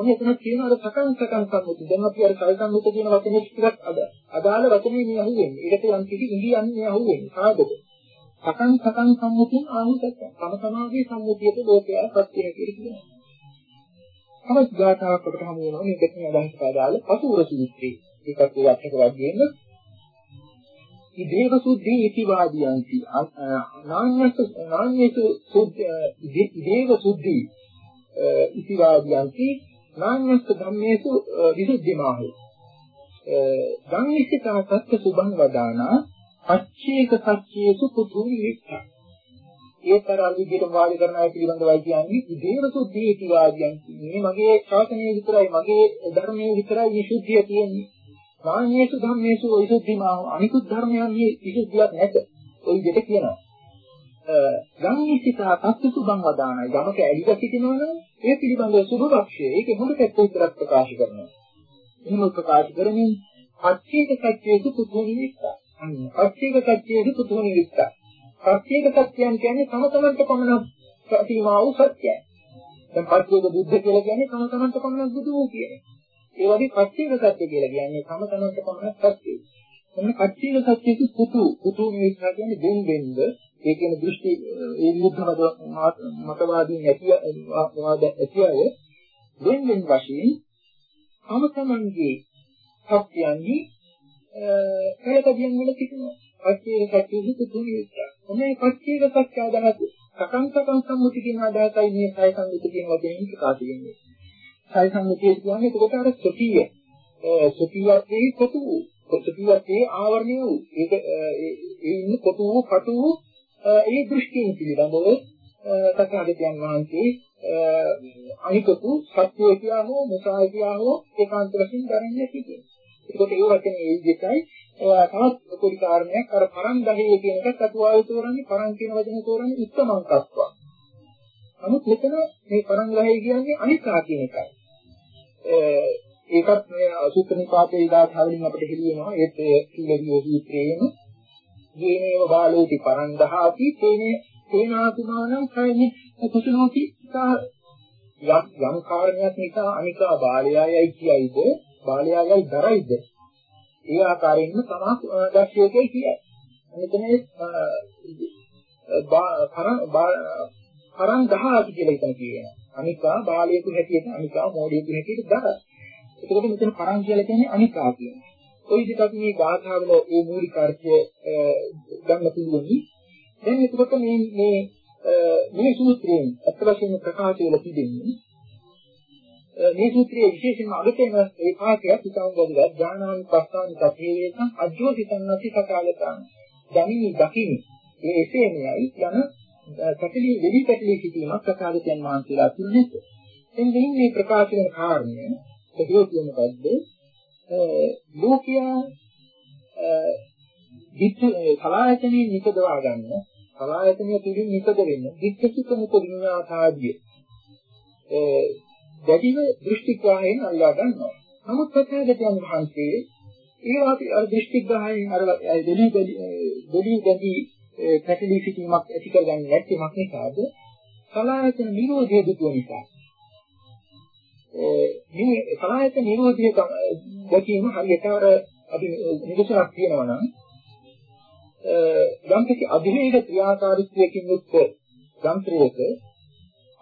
ඔන්න එතන කියන අර සකං සකං සම්මුති දැන් අපි අර කය සම්මුත කියන වචනේ ටිකක් අද අදාළ වචනේ මේ අහුවෙන්නේ. ඒකට යම් කිසි ඉන්දියන්නේ අහුවෙන්නේ. සාධක. සකං සකං සම්මුතින් ආහුසත් සමතනාගේ සම්මුතියට ලෝකයා සත්‍යය කියලා කියනවා. අවස් ගාථාවක් අපිට හමු වෙනවා මේ දෙකෙන් අදහස් පාදාල පසුවර සූත්‍රයේ. ඒකත් ඒ අටක වගේම ඉදේව සුද්ධි ඉති වාදියන්ති නාඤ්‍යස නාඤ්‍යස සුද්ධි ඉදේව සුද්ධි ඉති වාදියන්ති නාඤ්‍යස ධම්මේසු විසුද්ධිමාහු ධම්මිසිතා සත්‍ය සුභං වදානා අච්චේක සච්චේසු පුතුනි වික්ඛා ඒතර විදිහට වාද කරන අය පිළිබඳවයි කියන්නේ ඉදේව සුද්ධි ඉති වාදියන්ති මේ මගේ ශාසනය විතරයි මගේ ධර්මයේ විතරයි විසුද්ධිය තියෙන්නේ සාඤ්ඤේසු ධම්මේසු විසුද්ධිමා අනිකුත් ධර්මයන්හි විසුද්ධියක් නැත. ඔය විදිහට කියනවා. ගම්නිසිතා පස්සුසුබං වදානයි. යමක ඇලිලා සිටිනවනම් ඒ පිළිබඳව සුභවක්ෂය. ඒකේ හොඳ පැත්ත විතරක් ප්‍රකාශ කරනවා. එහෙම ප්‍රකාශ කරමින් අච්චේක සත්‍යයේසු පුතුනි විස්සා. අච්චේක සත්‍යයේසු පුතුනි විස්සා. අච්චේක සත්‍යයන් කියන්නේ තම තමන්ට පමණ සීමා වූ සත්‍යයි. දැන් පච්චේක බුද්ධ කියලා කියන්නේ තම තමන්ට පමණ බුදු වූ කියන්නේ. ඒ වගේ පච්චේක සත්‍ය කියලා කියන්නේ තම තමන්ට පමණක් සත්‍යයි. එන්න පච්චේක සත්‍යයේ පුතු පුතු මේකා කියන්නේ දෙන් දෙන්න ඒ කියන දෘෂ්ටි ඒ විරුද්ධ මතවාදීන් ඇති වාද ඇති අය දෙන් දෙන් වශයෙන් තම තමන්ගේ සත්‍යයන්හි කලකදියන් වල තිබෙනවා. පච්චේක සත්‍යයේ පුතු මේකා. ඔන්නේ පච්චේක සත්‍ය අදහස සකං සකං සම්මුති කියන අදහසයි මේ සය සම්මුති කියන වචනේ ප්‍රකාශ වෙන්නේ. සයිසංගතිය කියන්නේ එතකොට අර සොටිය සොටියක් වේ කොටු වූ සොටියක් වේ ආවරණය වූ ඒක ඒ ඉන්න කොටු වූ කටු වූ ඒ දෘෂ්ටියෙන් පිළිබඳව තථාගතයන් වහන්සේ අනිකතු සත්‍ය කියා හෝ මුසාය කියා හෝ ඒකාන්ත වශයෙන් ගන්නේ සිටිනවා. ඒකට ඒ වචනේ ඒ විදිහටයි තවත් පොඩි කාරණයක් අර පරන් දහේ කියන එකත් අතුවාවේ තෝරන්නේ පරන් කියන වචනේ තෝරන්නේ උත්තමංකත්වය. නමුත් මෙතන මේ පරන් දහේ කියන්නේ අනිකා කියන එකයි. ඒකත් මේ අසුත්ත නිපාතේ ඉදාත් හවලින් අපිට හෙළියනවා ඒත් කීලදී සූත්‍රයේම ජීනේව බාලෝති පරන් දහාති තේනේ තේනාතුමානම් කයනේ කුසලෝති යම් යම් කාරණයක් නිසා අනිකා බාලයායයි කියයිද බාලයායයි දරයිද ඒ ආකාරයෙන්ම තමා දර්ශයකයි කියයි. මෙතන පරන් දහාති කියලා හිතන කියනවා. අනිකා බාලයෙකු හැටියට අනිකා මෝඩයෙකු හැටියට දරයි. එතකොට මෙතන පරන් කියලා කියන්නේ අනිකා කියනවා. ওই විදිහට අපි මේ ගාථාවල ඒ මූලික අර්ථය ගන්න පුළුවන්. දැන් එතකොට මේ මේ මේ සූත්‍රයෙන් අත් වශයෙන් ප්‍රකාශ වෙලා තිබෙන්නේ මේ සූත්‍රයේ විශේෂයෙන්ම අගතේම ඒ පාඨයක් ඉතාම වැදගත් ඥානාන් පස්සාන් කපේසං අජ්ජෝතිතං නැති කතාලතං ජනිනි දකිනි. ඒ එසේමයි යන පැටලී වෙලි පැටලී සිටීමක් කතාගතයන් වහන්සේලා තුනේත් එන්නේ මේ ප්‍රකාශ වෙන කාරණය හේතුව මොකද්ද ලෝකයා විත්ත සලායතනෙ නිකදවා ගන්න සලායතනය තුලින් නිකද වෙන්න විත්තසිත මුපදිනාතාදිය දැඩිව දෘෂ්ටිග්‍රහයෙන් අල්ලා ගන්නවා. නමුත් සත්‍යගතයන් වහන්සේ ඒ වාගේ අර දෘෂ්ටිග්‍රහයෙන් අර දෙලි දෙලි දෙලි පැටලී සිටීමක් ඇති කරගන්නේ නැතිවක් නිසාද සලායතන නිරෝධය දුක නිසා. මේ සලායතන නිරෝධය දැකීම හරියට අර අපි නිදසුනක් කියනවා නම් යම් කිසි අධිවේග ක්‍රියාකාරීත්වයකින් යුක්ත යන්ත්‍රයක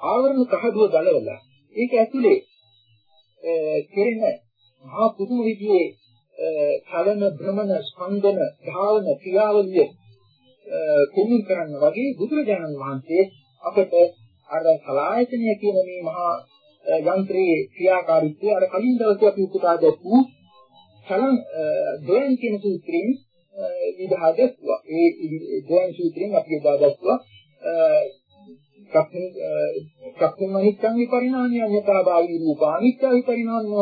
ආවරණ කහදුව ගලවලා ඒක ඇතුලේ කෙරෙන මහා පුදුම විදිහේ චලන භ්‍රමණ ස්පන්දන ධාවන ක්‍රියාවලිය කුමින් කරන්න වගේ බුදුරජාණන් වහන්සේ අපට අර කලායතනය කියන මේ මහා යන්ත්‍රයේ ක්‍රියාකාරීත්වය අර කලින් දවසේ අපි උපුටා දැක්වූ චලන දොයන් කියන සූත්‍රයෙන් විදහා දැක්වුවා. ඒ දොයන් සූත්‍රයෙන් අපි එදා දැක්වුවා චක්කුම් අනිත්‍යං විපරිණාමය අඤ්ඤතා භාවී රූප අනිත්‍ය විපරිණාමය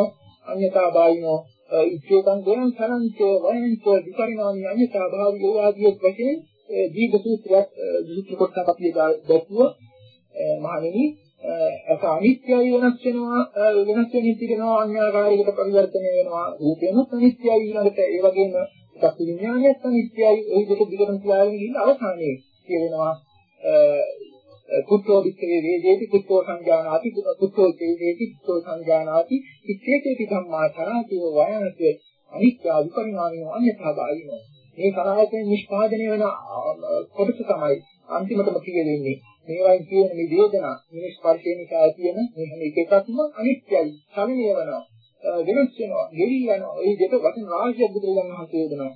අඤ්ඤතා භාවිනෝ ඉච්ඡේතං ගෝයං සනංච වයංච විපරිණාමය අඤ්ඤතා භාවී ආදී වශයෙන් දීඝ සූත්‍රයක් සූත්‍ර කොටසක් අපි දැක්වුවා මහණෙනි අස අනිත්‍යයි වෙනස් වෙනවා වෙනස් වෙමින් තිබෙනවා අන්‍යාකාරයකට පරිවර්තනය වෙනවා රූපේනොත් අනිත්‍යයි ඊළඟට ඒ වගේම චක්කු විඥානයත් අනිත්‍යයි. ඒ විදිහට දිගටම තියාගෙන ගිහින් අවසානයේ කියවෙනවා කුත්තෝ විච්ඡේ වේදේති කුත්තෝ සංජානාති කුත්තෝ වේදේති කුත්තෝ සංජානාති ඉච්ඡේති ධම්මා තරාතිව වයනති අනිත්‍ය විපරිණාමය අන්‍යථා බාහිනෝ මේ කරායතෙන් නිෂ්පාදනය වෙන කොටස තමයි අන්තිමටම කියෙන්නේ මේවායින් කියන මේ වේදනා මේ ස්පර්ශය නිසා තියෙන මේ හැම එකකටම අනිත්‍යයි සමිනය වෙනවා වෙනස් වෙනවා ගෙවි යනවා ඒ දෙක වශයෙන් රාශියක් බුදුරජාණන් වහන්සේ යොදනවා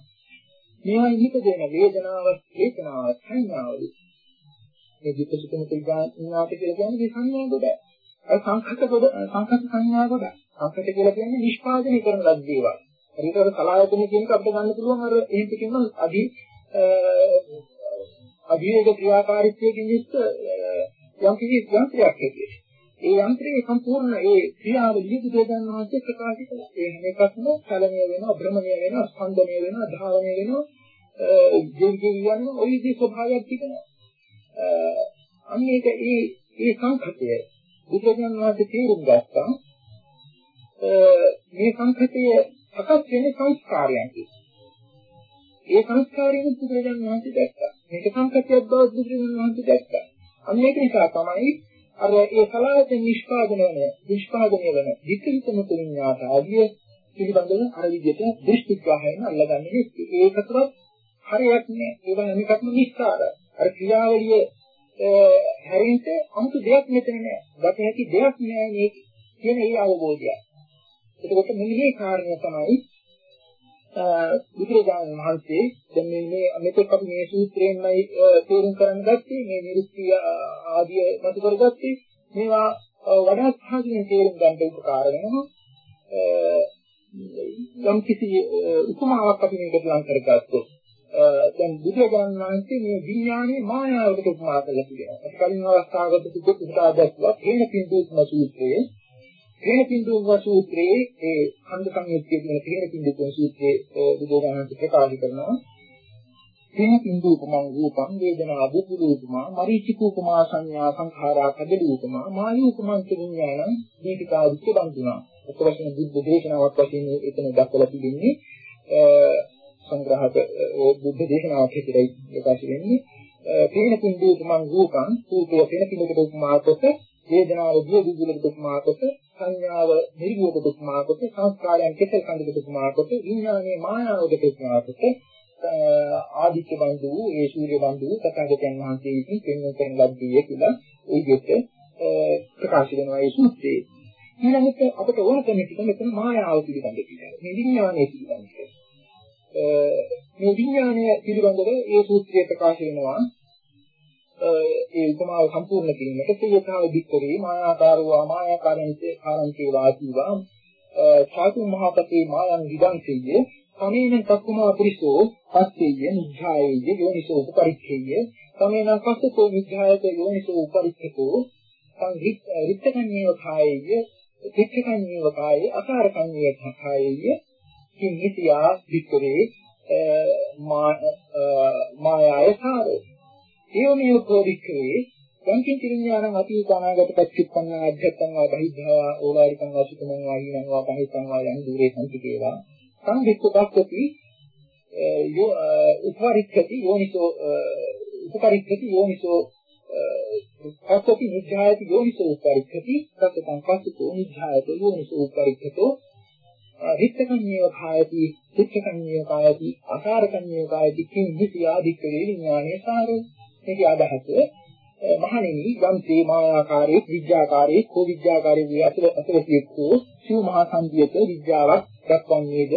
මේවායින් හිතදෙන වේදනාව චේතනාව සංඥාව මේ විපස්සක මුත්‍යාට කියලා කියන්නේ මේ සංඥා කොට. අර සංකත කොට සංකත සංඥා කොට. සංකත කියලා කියන්නේ නිෂ්පාදනය කරන ලද දේවල්. හරියට අර කලායතන කියන එක අපිට ගන්න පුළුවන් අර එහෙම පිටින්ම අදි අධිවේග ක්‍රියාකාරීත්වයකින් යුක්ත යම් කිසි යන්ත්‍රයක් හැටියට. ඒ යන්ත්‍රයේ සම්පූර්ණ ඒ ක්‍රියාවලිය බුදුදහම වහන්සේ ප්‍රකාශ කළා. ඒ හැම එකක්ම චලනය වෙනවා, භ්‍රමණය වෙනවා, ස්පන්දනය වෙනවා, ධාවනය වෙනවා, ජීවිතය යනවා, ওই විදිහේ ස්වභාවයක් තිබෙනවා. අන්න ඒක ඒ ඒ සංකතය බුදුරජාණන් වහන්සේ තේරුම් ගත්තා මේ සංකතය සකස් වෙන්නේ සංස්කාරයන් ඒ සංස්කාරයෙන් බුදුරජාණන් වහන්සේ දැක්කා මේක සංකතයක් බව බුදුරජාණන් වහන්සේ දැක්කා. අන්න ඒක නිසා තමයි අර ඒ කලාවෙන් නිෂ්පාදනය වෙන නිෂ්පාදනය වෙන විකෘතම තුන්ඥාත ආදිය පිළිබඳව අර විදිහට දෘෂ්ටිග්‍රහයෙන් අල්ලගන්නේ ඒකතරත් හරියක් නෑ. ඒක නිකම්ම නිස්සාරයි. අර ක්‍රියාවලිය හැරෙන්න 아무තු දෙයක් මෙතන නෑ. ගත හැකි දෙයක් නෑ මේ කියන ඒ අවබෝධය. එතකොට මෙන්න කාරණය තමයි බුදුරජාණන් වහන්සේ දැන් මේ මේ මෙතෙක් අපි මේ සූත්‍රයෙන්මයි තේරුම් කරන්න ගත්තේ මේ නිරුක්තිය ආදිය මතු කරගත්තේ මේවා වඩාත් සාධනෙන් තේරුම් ගන්න උපකාර වෙනවා. යම් කිසි උපමාවක් අපි මේකට ලං කරගත්තොත් දැන් බුදුරජාණන් වහන්සේ මේ විඥානයේ මායාවකට උපමා කරලා තියෙනවා. අපි කලින් අවස්ථාවකට සුදුත් උදාහරණයක් දැක්වුවා. හේන පින්දුත්ම සූත්‍රයේ හේන පින්දුත්ම සූත්‍රයේ ඒ ඛණ්ඩ සංයුත්තේ කියන හේන පින්දුත්ම සූත්‍රයේ බුදුරජාණන් වහන්සේ ප්‍රකාශ කරනවා. හේන පින්දුත්ම රූපං වේදනා බුදුරූපමා මරීචිකූපමා සංඥා සංඛාරා කදලූපමා මායූපමං විඥානං දීපිකාදිත්‍ය බඳුනා. ඒක වශයෙන් බුද්ධ දේශනාවක් වශයෙන් එතන දක්වලා තිබෙන්නේ සංග්‍රහක බුද්ධ දේශනාවක් හැටියට ප්‍රකාශ වෙන්නේ පේන පින්දේ තමන් රූපං රූපය පේන පින්දකට උපමා කොට වේදනාව දිය දිගුලකට උපමා කොට සංඥාව නිර්ගුණකට උපමා කොට සංස්කාරයන් කෙසෙල් කඳකට උපමා කොට විඥානයේ මායාවකට උපමා කොට ආදිත්‍ය බඳු ඒ සූර්ය බඳු තථාගතයන් වහන්සේ විසින් පෙන්වන කරන ලද්දී කියලා ඒ විදිහට ප්‍රකාශ වෙනවා ඒ සූත්‍රයේ ඊළඟට අපිට ඕන කරන ටික මෙතන මායාව පිළිබඳ කියලා. මේ විඥානයේ පිළිබඳ. මේ විඥානය පිළිබඳව ඒ සූත්‍රයේ ප්‍රකාශ වෙනවා ඒ උපමාව සම්පූර්ණ කිරීමට සියතාව දික්කරේ මායාකාරෝ මායාකාරන්තේ කාරන්තේ වාසීවා. චාතු මහපතේ මායන් විදංසෙය්‍ය සමේන තක්කුමා පුරිසෝ පස්සෙය්‍ය නිජ්ජායෙය්‍ය යෝනිසෝ උපරිච්ඡෙය්‍ය සමේන පස්සතෝ නිජ්ජායත යෝනිසෝ උපරිච්ඡකෝ. සංහිත්තකඤ්ඤේව කායෙය්‍ය තිච්ඡකඤ්ඤේව කායේ අකාරකඤ්ඤේව කායෙය්‍ය කිංහිතියා වික්‍රේ මායාය සාරෝ ඒවමිය කෝවික්‍රේ සංකින් විඥානං අතීත අනාගත පච්චුප්පන්න අධ්‍යත්තං වා බහිද්ධා ඕලාරිකං වා සුතමං වා ඊනං වා පහිතං වා යන් දුරේ සංකිතේවා සංවික්කප්පති යෝ උපරික්ඛති යෝනිසෝ උපරික්ඛති යෝනිසෝ පස්සති නිජ්ජායති යෝනිසෝ උපරික්ඛති සත්තං පස්සතෝ නිජ්ජායති යෝනිසෝ උපරික්ඛතෝ රිත්තකඤ්ඤේව කායති චිත්තකඤ්ඤේව කායති අකාරකඤ්ඤේව කායති කිං හිති ආදික්ක විඥානයේ සාරෝ. මේකේ අදහස මහණෙනි යම්සේ මායාකාරයේ විද්‍යාකාරයේ කෝ විද්‍යාකාරයේ විය අතර අතරසියකෝ සිව් මහා සංදියක විද්‍යාවක් දක්වන්නේද?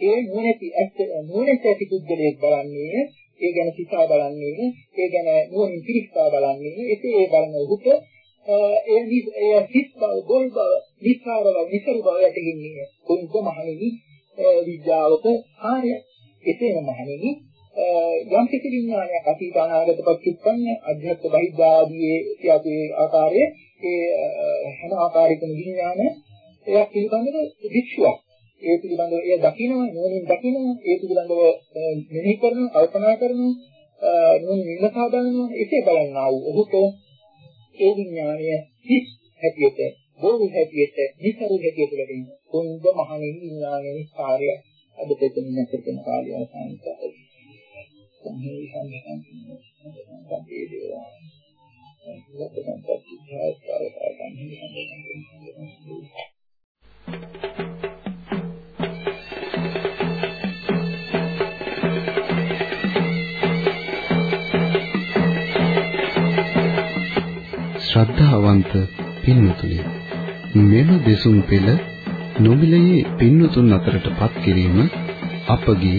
ඒ නුවණැති ඇත්ත නුවණැති ඇති පුද්ගලයෙක් බලන්නේ ඒ ගැන සිතා බලන්නේ ඒ ගැන නුවණින් පිරික්සා බලන්නේ එසේ ඒ බලන උහුට ඒ ඒ සිත් බව ගොල් බව විස්තර බව විසරු බව ඇතිගින්නේ කුංග මහණෙනි? විද්‍යාවක කාර්යය. එසේම මහණෙනි යම් කිසි විඥානයක් අතීත අනාගත පච්චුප්පන්න අධ්‍යාත්ම බහිද්ධාදී කියපේ ආකාරයේ ඒ හැම ආකාරයකම විඥාන ඒවා පිළිබඳව වික්ෂුවක් ඒ පිළිබඳව එය දකිනවා නුවණින් දකිනවා ඒ පිළිබඳව මෙනෙහි කරනවා කල්පනා කරනවා නුවණින් විමසා බලනවා එසේ බලන්නා වූ ඔහුට ඒ විඥානය හිස් හැටියට බොරු හැටියට නිසරු හැටියට ලැබෙන කුංග මහණෙනි විඥානයේ කාර්යය අද දෙතන නැති වෙන කාලය අවසන් කරයි. සංහේ සංහන් සම්පේ දේවා. ලක්ෂණ ප්‍රතිචාර කාර්යයන්
ශ්‍රද්ධාවන්ත පින්වතුනි මෙම දෙසුම් පෙළ නොමිලයේ පින්වතුන් අතරටපත් කිරීම අපගේ